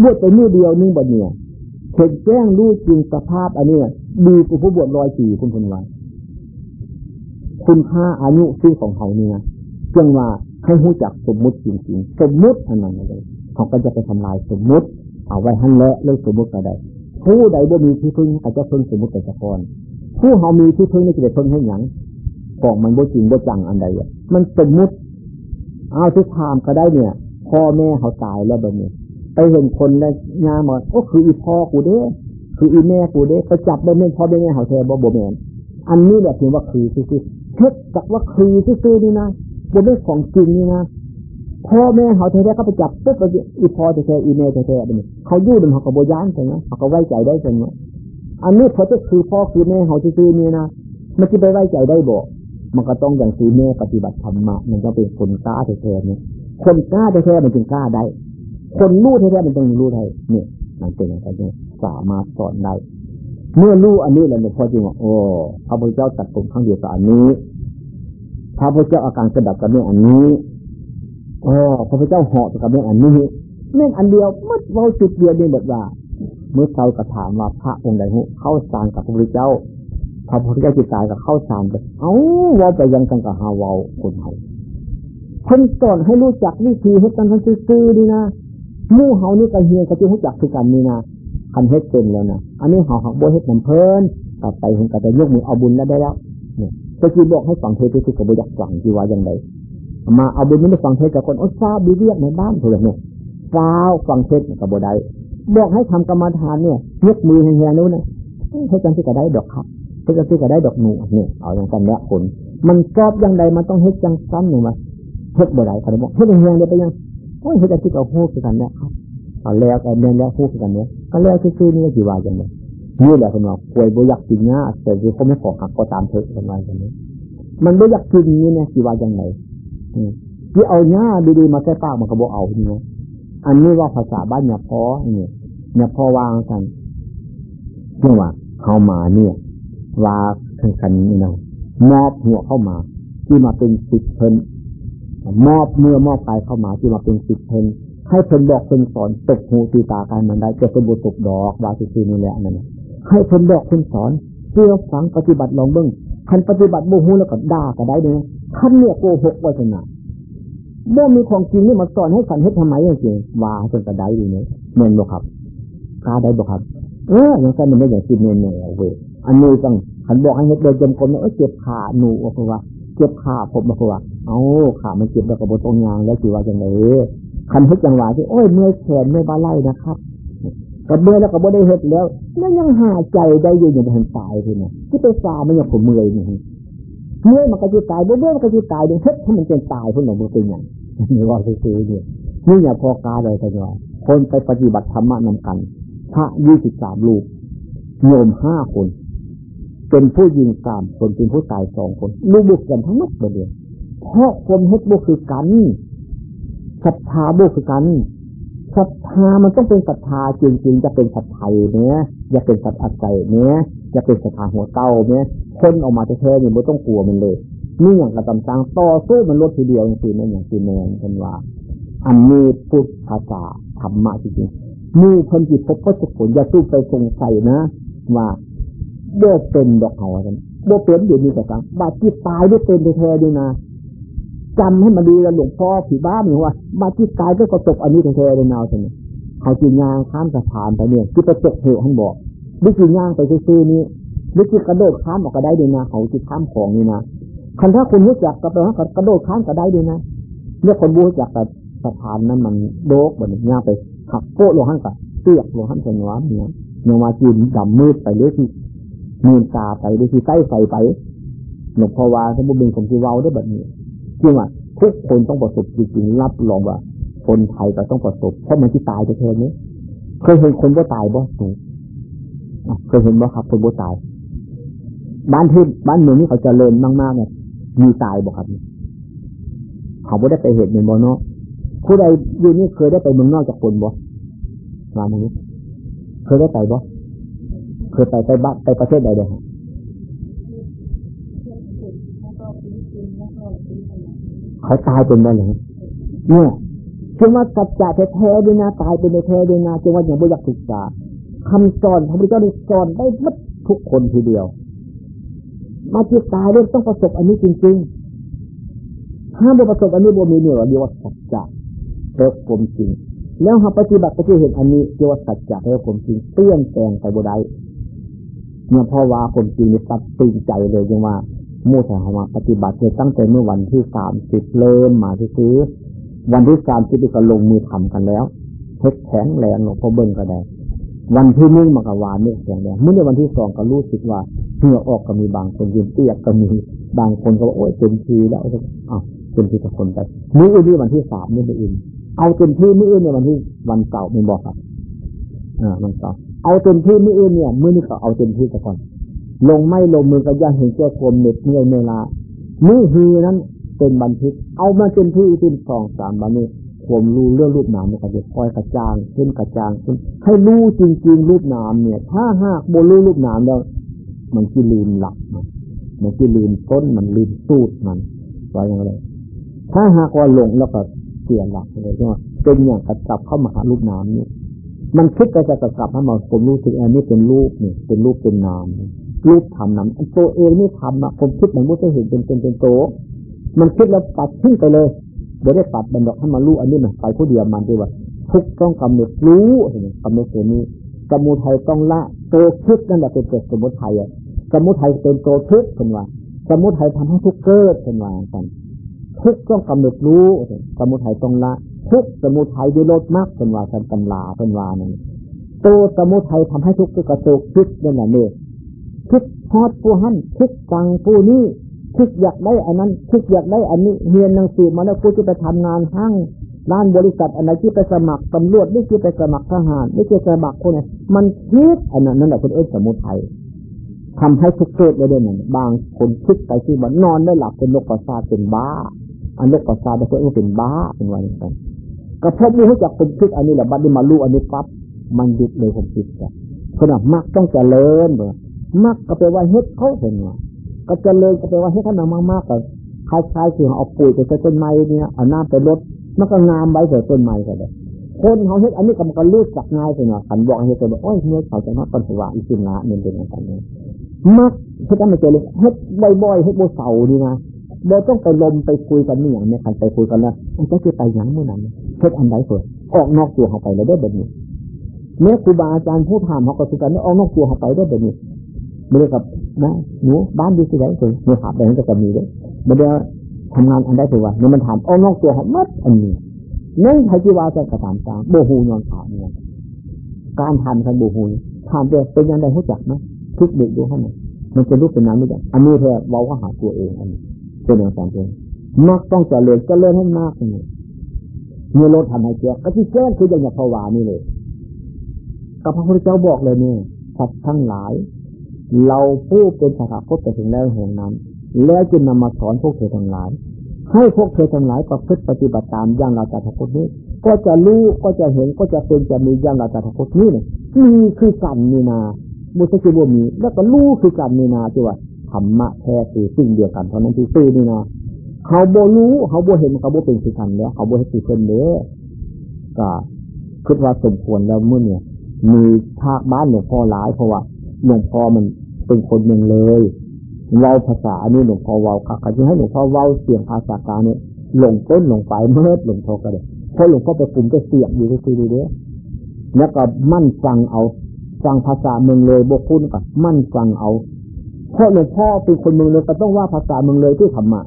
บวชไปมือเดียวนี่บันเนี่ยเห็นแจ้งรู้จริงสภาพอันนี้ดีกว่าผู้บวชร้อยปีคุณคนว่าคุณค่าอายุชื่อของเขาเนี่ยเพียงว่า ให้รู้จักสมมุติจริงๆ สมมุติอันนั้นเลยเขาก็จะไปทำลายสมมุติ เอาไว้ให้และเรื่องสมมุติก็ได้ผู้ใดบ่มีที่พึ่งอาจจะพึ่งสมมุติแต่ะกอนผู้เขามีที่พึ่งนี่จะไปพึ่งให้หยังของมันบ่จริงบ่จังอันใดอะมันสมมุติ เอาที่ถามก็ได้เนี่ยพ่อแม่เขาตายแล้วแบบนี้ไปเห็นคนแล้งาหมดก็คืออีพ่อกูเด้คืออีแม่กูเด้ไปจับได้เม่พ่อแม่เขาแทนบ่บ่แมนอันนี้แหละถือว่าคือคือเท็จจากว่าคือซื่อนี่นะ บ่ได้ของจริงนี่นะพ่อแม่เขาแท้ๆก็ไปจับปุ๊บอีพ่อแท้ๆอีแม่แท้ๆแบบนี้เขายู่ดึงเขาก็บยานใช่ไหมเขาก็ไว้ใจได้ใช่ไหมอันนี้พอจะคือพ่อคือแม่เขาซื่อนี่นะมันจะไปไว้ใจได้บ่มันก็ต้องอย่างคือแม่ปฏิบัติธรรมะมันก็เป็นคนกล้าแท้ๆเนี่ยคนกล้าแท้ๆมันจึงกล้าได้ คนรู้แท้ๆมันต้องรู้ได้เนี่ยมันเป็นอะไรเนี่ยสามารถสอนได้เมื่อรู้อันนี้แล้วหลวงพ่อจึงว่าโอ้พระพุทธเจ้าตัดผมข้างเดียวกับอันนี้ พระพุทธเจ้าอาการกระดับกับเรื่องอันนี้อ๋อพระพุทธเจ้าเหาะกับเรื่องอันนี้เรื่องอันเดียวมัดเราจุดเดียวเดียวแบบว่าเมื่อเรากระถามว่าพระองค์ใดเข้าสารกับพระพุทธเจ้าพระพุทธเจ้าจิตตายกับเข้าสารไปเอ้าว่าไปยังกันกับฮาวาคนเฮาคนสอนให้รู้จักวิธีให้กันทั้งซื่อๆดีนะมู่เฮานี่กันเฮียกับที่รู้จักคือกันนี่นะคันเฮ็ดเป็นแล้วนะอันนี้เฮาหักโบเฮ็ดน้ำเพลินกลับไปเห็นกับแต่ยกมือเอาบุญแล้วได้แล้ว ตะกี้บอกให้ฟังเทศที่กับบอยากฟังที่ว่าอย่างไรมาเอาบุญนี้มาฟังเทศกับคนอ้ฟ้าบีเรียกในบ้านเพื่อนเนี่ยฟ้าฟังเทศกับบได้บอกให้ทำกรรมฐานเนี่ยยกมือแหงๆนู้นนะให้จังที่ก็ได้ดอกครับให้จังที่ก็ได้ดอกหนูเนี่ยเอาอย่างกันแล้วผลมันชอบอย่างใดมันต้องเฮ็ดจังสั้นหนึ่งมาเฮ็ดบ่ได้เขาบอกเฮ็ดแหงๆเดียวไปยังโอ้ยเฮ็ดจังที่ก็พูดกันเนี่ยครับเอาแล้วก็เนียแล้วพูดกันเนี่ยก็แล้วคือนี่กี่ว่าอย่างไร นี่แหละคุณบอกป่วยบอยากกินเนื้อแต่คือเขาไม่ขอหักก็ตามเถอะประมาณนี้มันบอยากกินนี่เนี่ยกี่ว่ายังไงที่เอาเนื้อดีๆมาแค่ปากมันก็บอกเอาเนี่ยอันนี้ว่าภาษาบ้านเนี่ยพอเนี่ยเนี่ยพอวางกันเมื่อว่าเข้ามาเนี่ยว่ากันกันนี่นะมอบหัวเข้ามา ที่มาเป็นสิทธิ์เพิ่นมอบเมื่อมอบกายเข้ามาที่มาเป็นสิทธิ์เพิ่นให้เพิ่นบอกเพิ่นสอนตกหูตีตาการมันได้จะเป็นบุตรดอกวาสิซีนี่แหละนั่น ให้เพิ่นบอกเพิ่นสอนเพื่อฝังปฏิบัติลองเบิ้งคันปฏิบัติโมหูแล้วก็ด่าก็ได้เลยท่านเนี่ยโกหกว่าสนะโมมีของจริงนี่มาสอนให้ขันเฮ็ดทำไมอย่างจริงว่าจนกระไดดีเนี่ยเงินบ่ครับกาได้บ่ครับ เอออย่างนั้นมันไม่อย่างคิดเนียนเว้ยอันนี้ต้องขันบอกให้เฮ็ดโดยจำกรมเออเจ็บขาหนูเพราะว่าเจ็บขาผมเพราะว่าเอาขามันเจ็บแล้วก็บตรงยางแล้วจีว่าจังเลยคันเฮ็ดจังหวะที่โอ้ยเมื่อยแขนเมื่อยบาไหล่นะครับ กับเมื่อแล้วก็บ่ได้เฮ็ดแล้วนั่นยังหายใจได้อยู่อย่างมันตายทีเนี่ยที่ไปซามันยังผมเมื่อยนี่เมื่อยมันก็จะตายเมื่อยมันก็จะตายเดี๋ยวเฮ็ดให้มันเป็นตายพุ่นหลงเป็นอย่างนี่ว่าซื้อเนี่ยนี่อย่าพอกาเลยกันว่าคนไปปฏิบัติธรรมนำกัน พระยี่สิบสามลูกโยมห้าคน เป็นผู้ยิงสามคนเป็นผู้ตายสองคน ลูกบุกกันทั้งหมดเลยเพราะคนเฮ็ดบุกคือกันศรัทธาบุกคือกัน ศรัทธามันต้องเป็นศรัทธาจริงๆ จะเป็นศรัทธาเนี้ยจะเป็นศรัทธาใจเนี้ยจะเป็นศรัทธาหัวเต้าเนี้ยคนออกมาแท้ๆเนี่ยไม่ต้องกลัวมันเลยนี่อย่างกระตำตังต่อสู้มันลดทีเดียวจริงๆนั่นอย่างที่แมนกันว่า อันนี้พูดภาษาธรรมะจริงๆมีคนจิตพบก็จะผลอย่าสู้ไปสงสัยนะว่าโบเป็นดอกเขากันโบเป็นเดี๋ยวนี้แต่สังบาดจิตตายด้วยเป็นแท้ๆด้วยนะ จำให้มาดีแล้วหลวงพ่อผีบ้านเนี่ยว่ามาที่ตายก็กระตกอันนี้เธอเลยนาวใช่ไหมเขาจีนางข้ามสะพานไปเนี่ยที่ไปตกเหวท่านบอกวิจีนางไปซื้อนี่วิจีกระโดดข้ามออกก็ได้ด้วยนะเขาจีข้ามของนี่นะคันถ้าคุณรู้จักก็แปลว่ากระโดดข้ามก็ได้ด้วยนะเมื่อคนรู้จักกับสะพานนั้นมันโดกแบบนี้ไปหักโก้ลงห้างกับเตี้ยลงห้างเป็นว้าเนี่ยยังมาจีนดำมืดไปเลยที่มืนตาไปเลยที่ใกล้ไฟไปหลวงพ่อว่าท่านบุญเป็นผมที่เว้าได้แบบนี้ จริงว่าทุกคนต้องประสบจริงๆรับรองว่า คนไทยก็ต้องประสบเพราะมันที่ตายจะเทนนี้เคยเห็นคนว่าตายบ่ถูกเคยเห็นบ่ครับ คนว่าตาย บ้านที่บ้านเมืองนี้เขาจเจริญมากๆเนี่ยมีตายบ่ครับเขาไม่ได้ไปเห็นในบ่เนาะผู้ใดอยู่นี่เคยได้ไปเมืองนอกจากคนบ่มาเมืองเคยได้ไปบ่เคยไปไปบ้านไปประเทศใดเด้ครับ เขาตายเป็นได้เลยเนี่ยจึงว่าสัจจะแท้ๆด้วยนะตายเป็นแท้ๆด้วยนะจึงว่าอย่างบุญศึกษาคำสอนพระพุทธเจ้าได้สอนได้มัดทุกคนทีเดียว มาจิตตายเรื่องต้องประสบอันนี้จริงๆ ถ้าบ่ประสบอันนี้บ่มีเนี่ยเรียกว่าสัจจะเรียกผมจริง แล้วหาปฏิบัติปฏิเห็นอันนี้เรียกว่าสัจจะเรียกผมจริงเปลี่ยนแปลงไปบ่ได้เนี่ยพอว่าผมจริงนี่ตัดตื่นใจเลยยังว่า มู่แถวมาปฏิบัติเนี่ยตั้งแต่เมื่อวันที่สามสิบเริ่มมาที่ซื้อ วันที่สามสิบก็ลงมือทำกันแล้วเท็แข็งแรงหลวงพ่อเบิ้งก็ได้ วันที่นึ่งมากวานเนี่ยแข็งแรงเมื่อในวันที่สองก็รู้สึกว่าเหงื่อออกก็มีบางคนยืนเตี้ยก็มีบางคนก็โอ้ยเต็มทีแล้วอ้าวเต็มทีกับคนไปมื้ออื่นนี่วันที่สามนี่ไม่อื่นเอาเต็มที่มื้ออื่นในวันที่วันเสาร์ไม่บอกครับอ่าวันเสาร์เอาเต็มที่มื้ออื่นเนี่ยมื้อนี้ก็เอาเต็มที่ก่อน ลงไม่ลงมือก็ย่าเห็นแก่ความเหน็ดเหนื่อยเวลามือฮือนั้นเป็นบันทึก เอามาเป็นที่ที่สองสามบันนี้ผมรู้เรื่องรูปนามมันก็จะค่อยกระจางขึ้นกระจางขึ้นให้รู้จริง ๆ รูปนามเนี่ย ถ้าหากโบรู้รูปนามแล้ว มันจะลืมหลักมันมันจะลืมต้นมันลืมสูตรมันว่าอย่างไรถ้าหากว่าหลงแล้วก็เสียหลักเลยใช่ไหมเป็นอย่างกระจับเข้ามาหารูปนามนี่มันคิดก็จะกระจับให้มาผมรู้สึกอันนี้เป็นรูปนี่เป็นรูปเป็นนาม รูปทำนั้นตัวเองนี่ทำอะผมคิดมันไม่ได้เห็นเป็นเป็นเป็นโต มันคิดแล้วตัดทิ้งไปเลยเดี๋ยวได้ตัดบันดอกให้มารู้อันนี้นะไปผู้เดียวมันดีว่าทุกต้องกำหนดรู้กำหนดตัวนี้สมุทัยต้องละโตคิดนั่นแหละเป็นเกิดสมุทัยอะสมุทัยเป็นโตัวทุกข์เป็นว่าสมุทัยทำให้ทุกเกิดเป็นว่ากันทุกต้องกำหนดรู้สมุทัยต้องละทุกสมุทัยด้วยลดมากเป็นว่ากันตำลาเป็นว่านั่นตัวสมุทัยทำให้ทุกข์ก็กระตุกคิดนั่นแหละเนี่ย คิดฮอดผู้หั่นคิดฟังผู้นี้คิดอยากได้อันนั้นคิดอยากได้อันนี้เรียนหนังสือมาแล้วกูจะไปทำงานห้างด้านบริษัทอะไรที่ไปสมัครตำรวจไม่คือไปสมัครทหารไม่คือสมัครคนไหนมันคิดอันนั้นนั่นแหละคนเอื้สมุทัยทำให้ทุกเกิดได้ด้วยนั่นบางคนคิดไปที่ว่านอนได้หลับเป็นโรคประสาทเป็นบ้า อันโรคประสาทได้เพื่อเป็นบ้าเป็นวันนั้นก็พบมูรู้จักผมคิดอันนี้แหละบัดนี้มารู้อันนี้ปั๊บมันหยุดเลยผมคิดแต่ขนาดมักต้องเจริญเบอ มักก็แปลว่าเฮ็ดเขาเป็นว่าก็เจริญก็แปลว่าเฮ็ดให้มันมากๆก็คล้ายๆคือเอาปุ๋ยไปใส่ต้นไม้เนี่ยเอาน้ำไปลดมันก็งามไว้ใส่ต้นไม้ก็ได้คนเขาเฮ็ดอันนี้ก็มันก็รู้จักง่ายเป็นว่าขันบอกเฮ็ดก็บอกโอ้ยเมื่อเขาจะมาปัญหาอีสินะเนี่ยเป็นอย่างนี้มักเฮ็ดอันไม่เจริญเฮ็ดบ่อยๆเฮ็ดโบเสาดีนะเราต้องไปลมไปคุยกันนี่อย่างนี้คันไปคุยกันแล้วมันจะไปยังเมื่อนั้นเฮ็ดอันใดเผื่อออกนอกตัวเขาไปแล้วได้แบบนี้เมื่อครูบาอาจารย์ผู้ถามเขาก็คือกันออกนอกตัวเขาไปได้แบบนี้ ไม่ได้กับนะหนูบ้านดีสิได้คือหนูขับไปนั่นก็มีเลยไม่ได้ทำงานอันใดถือว่าเนี่ยมันถามออกนอกตัวเขามัดอันนี้นั่นใครที่ว่าจะกระทำตามโบหูนอนถามเนี่ยการทำกันโบหูถามเด็กเป็นยังไงรู้จักไหมทุกเด็กดูให้หน่อยมันจะรู้เป็นนั้นไม่ได้อันนี้แท้เราก็หาตัวเองอันนี้เป็นอย่างสองตัวมักต้องเจริญเจริญให้มากเลยมีรถทำให้แจ้ก็ที่แจ้งคืออย่างภาวานี่เลยกับพระพุทธเจ้าบอกเลยเนี่ยสัตว์ทั้งหลาย เราผู้เป็นสถาคตไปถึงแล้วแห่งนั้น แล้วจึงนำมาสอนพวกเธอทั้งหลาย ให้พวกเธอทั้งหลายประพฤติปฏิบัติตามอย่างเราจะทำคนนี้ ก็จะรู้ก็จะเห็นก็จะเป็นจะมีอย่างเราจะทำคนนี้เนี่ยมีคือกันนีนาบุษกิบุมี แล้วก็รู้คือกันนีนาที่ว่าธรรมะแท้คือสิ่งเดียวกันเท่านั้นที่ซื่อนี่นาเขาโบรู้เขาโบเห็นเขาโบเป็นคือกันแล้วเขาโบเห็นคือคนเด้ก็คิดว่าสมควรแล้วเมื่อเนี่ยมีภาคบ้านหลวงพ่อหลายเพราะว่า หลวงพ่อมันเป็นคนเมืองเลยเว้าภาษานนี้หลวงพ่อเว้าค่ะเขาจะให้หลวงพ่อเว้าเสียงภาษากลางเนี่ยลงต้นลงไปเมื่อหลวงพ่อก็เลยเพราะหลวงพ่อไปปุ่มก็เสียงอยู่ที่ทีเดียแล้วก็มั่นฟังเอาฟังภาษาเมืองเลยบกคุณกับมั่นฟังเอา เพราะหลวงพ่อเป็นคนเมืองเลยก็ต้องว่าภาษาเมืองเลยที่ธรรมะ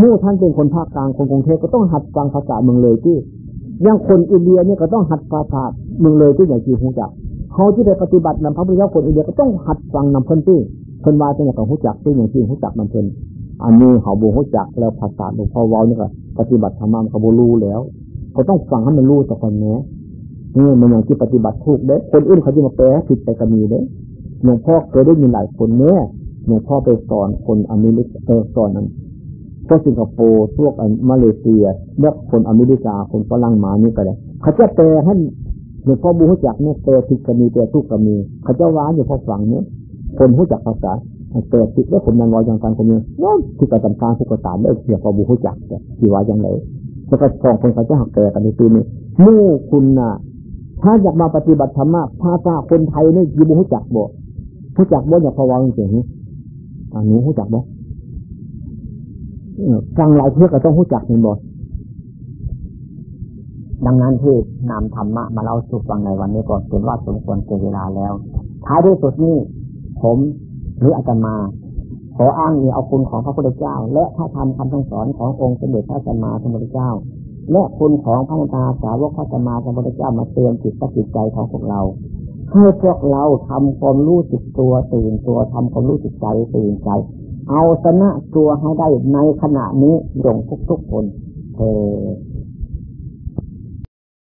มู่ท่านเป็นคนภาคกลางคนกรุงเทพก็ต้องหัดฟังภาษาเมืองเลยที่ยังคนอินเดียเนี่ยก็ต้องหัดภาษาเมืองเลยที่อย่างจีฮูจัก เขาที่ได้ปฏิบัตินำพระพุทธเจ้าคนอินก็ต้องหัดฟังนำเพิ่นที่เพิ่นว่าจะอย่างของฮูจักที่อย่างจีฮูจักนำเพิ่นอันนี้เขาบูฮูจักแล้วภาษาหลวงพ่อวานี่ก็ปฏิบัติธรรมะเขาบูรู้แล้วเขาต้องฟังให้มันรู้สักคนนี้นี่มันอย่างที่ปฏิบัติถูกเด้คนอื่นเขาจะมาแปลผิดไปก็มีเด้หลวงพ่อเคยได้ยินหลายคนเนี่ยหลวงพ่อไปสอนคนอเมริกาสอนนั้นพวกสิงคโปร์พวกมาเลเซียเลือกคนอเมริกาคนฝรั่งมานี่ก็ได้เขาจะแปลให้ หลวงพ่อบูฮูจักเนี่ยแปลผิดก็มีแปลถูกก็มี เขาจะว้าอยู่พอฟังเนี่ยคนฮู้จักภาษาแปลผิดแล้วผมนันวาอย่างการคนนี้นั่นที่กระทำการผู้กระทำได้เกี่ยวกับบูฮูจักแต่ที่ว่าอย่างไรแล้วก็สองคนเขาจะหักแปลกันในปีนี้มู่คุณน่ะถ้าอยากมาปฏิบัติธรรมะภาษาคนไทยนี่ยูบูฮูจักบ่ฮู้จักบ่อย่าพอวางเฉยๆอันนี้ฮู้จักบ่ฟังหลายเพื่อก็ต้องรู้จักเห็นบ่ ดังนั้นที่นำธรรมะมาเล่าสู่ฟังในวันนี้ก่อนเป็นว่าสมควรเกินเวลาแล้ว ท้ายที่สุดนี้ผมหรืออาจารย์มา ขออ้างมีเอาคุณของพระพุทธเจ้า และพระธรรมคำสอนขององค์สมเด็จพระสัมมาสัมพุทธเจ้า และคุณของพระนาตาสาวกพระสัมมาสัมพุทธเจ้ามาเตือนจิตจิตใจของพวกเราให้พวกเราทำความรู้สึกตัวตื่นตัวทำความรู้สึกใจตื่นใจ เอาชนะตัวให้ได้ในขณะนี้ยงทุกทุกคนเออ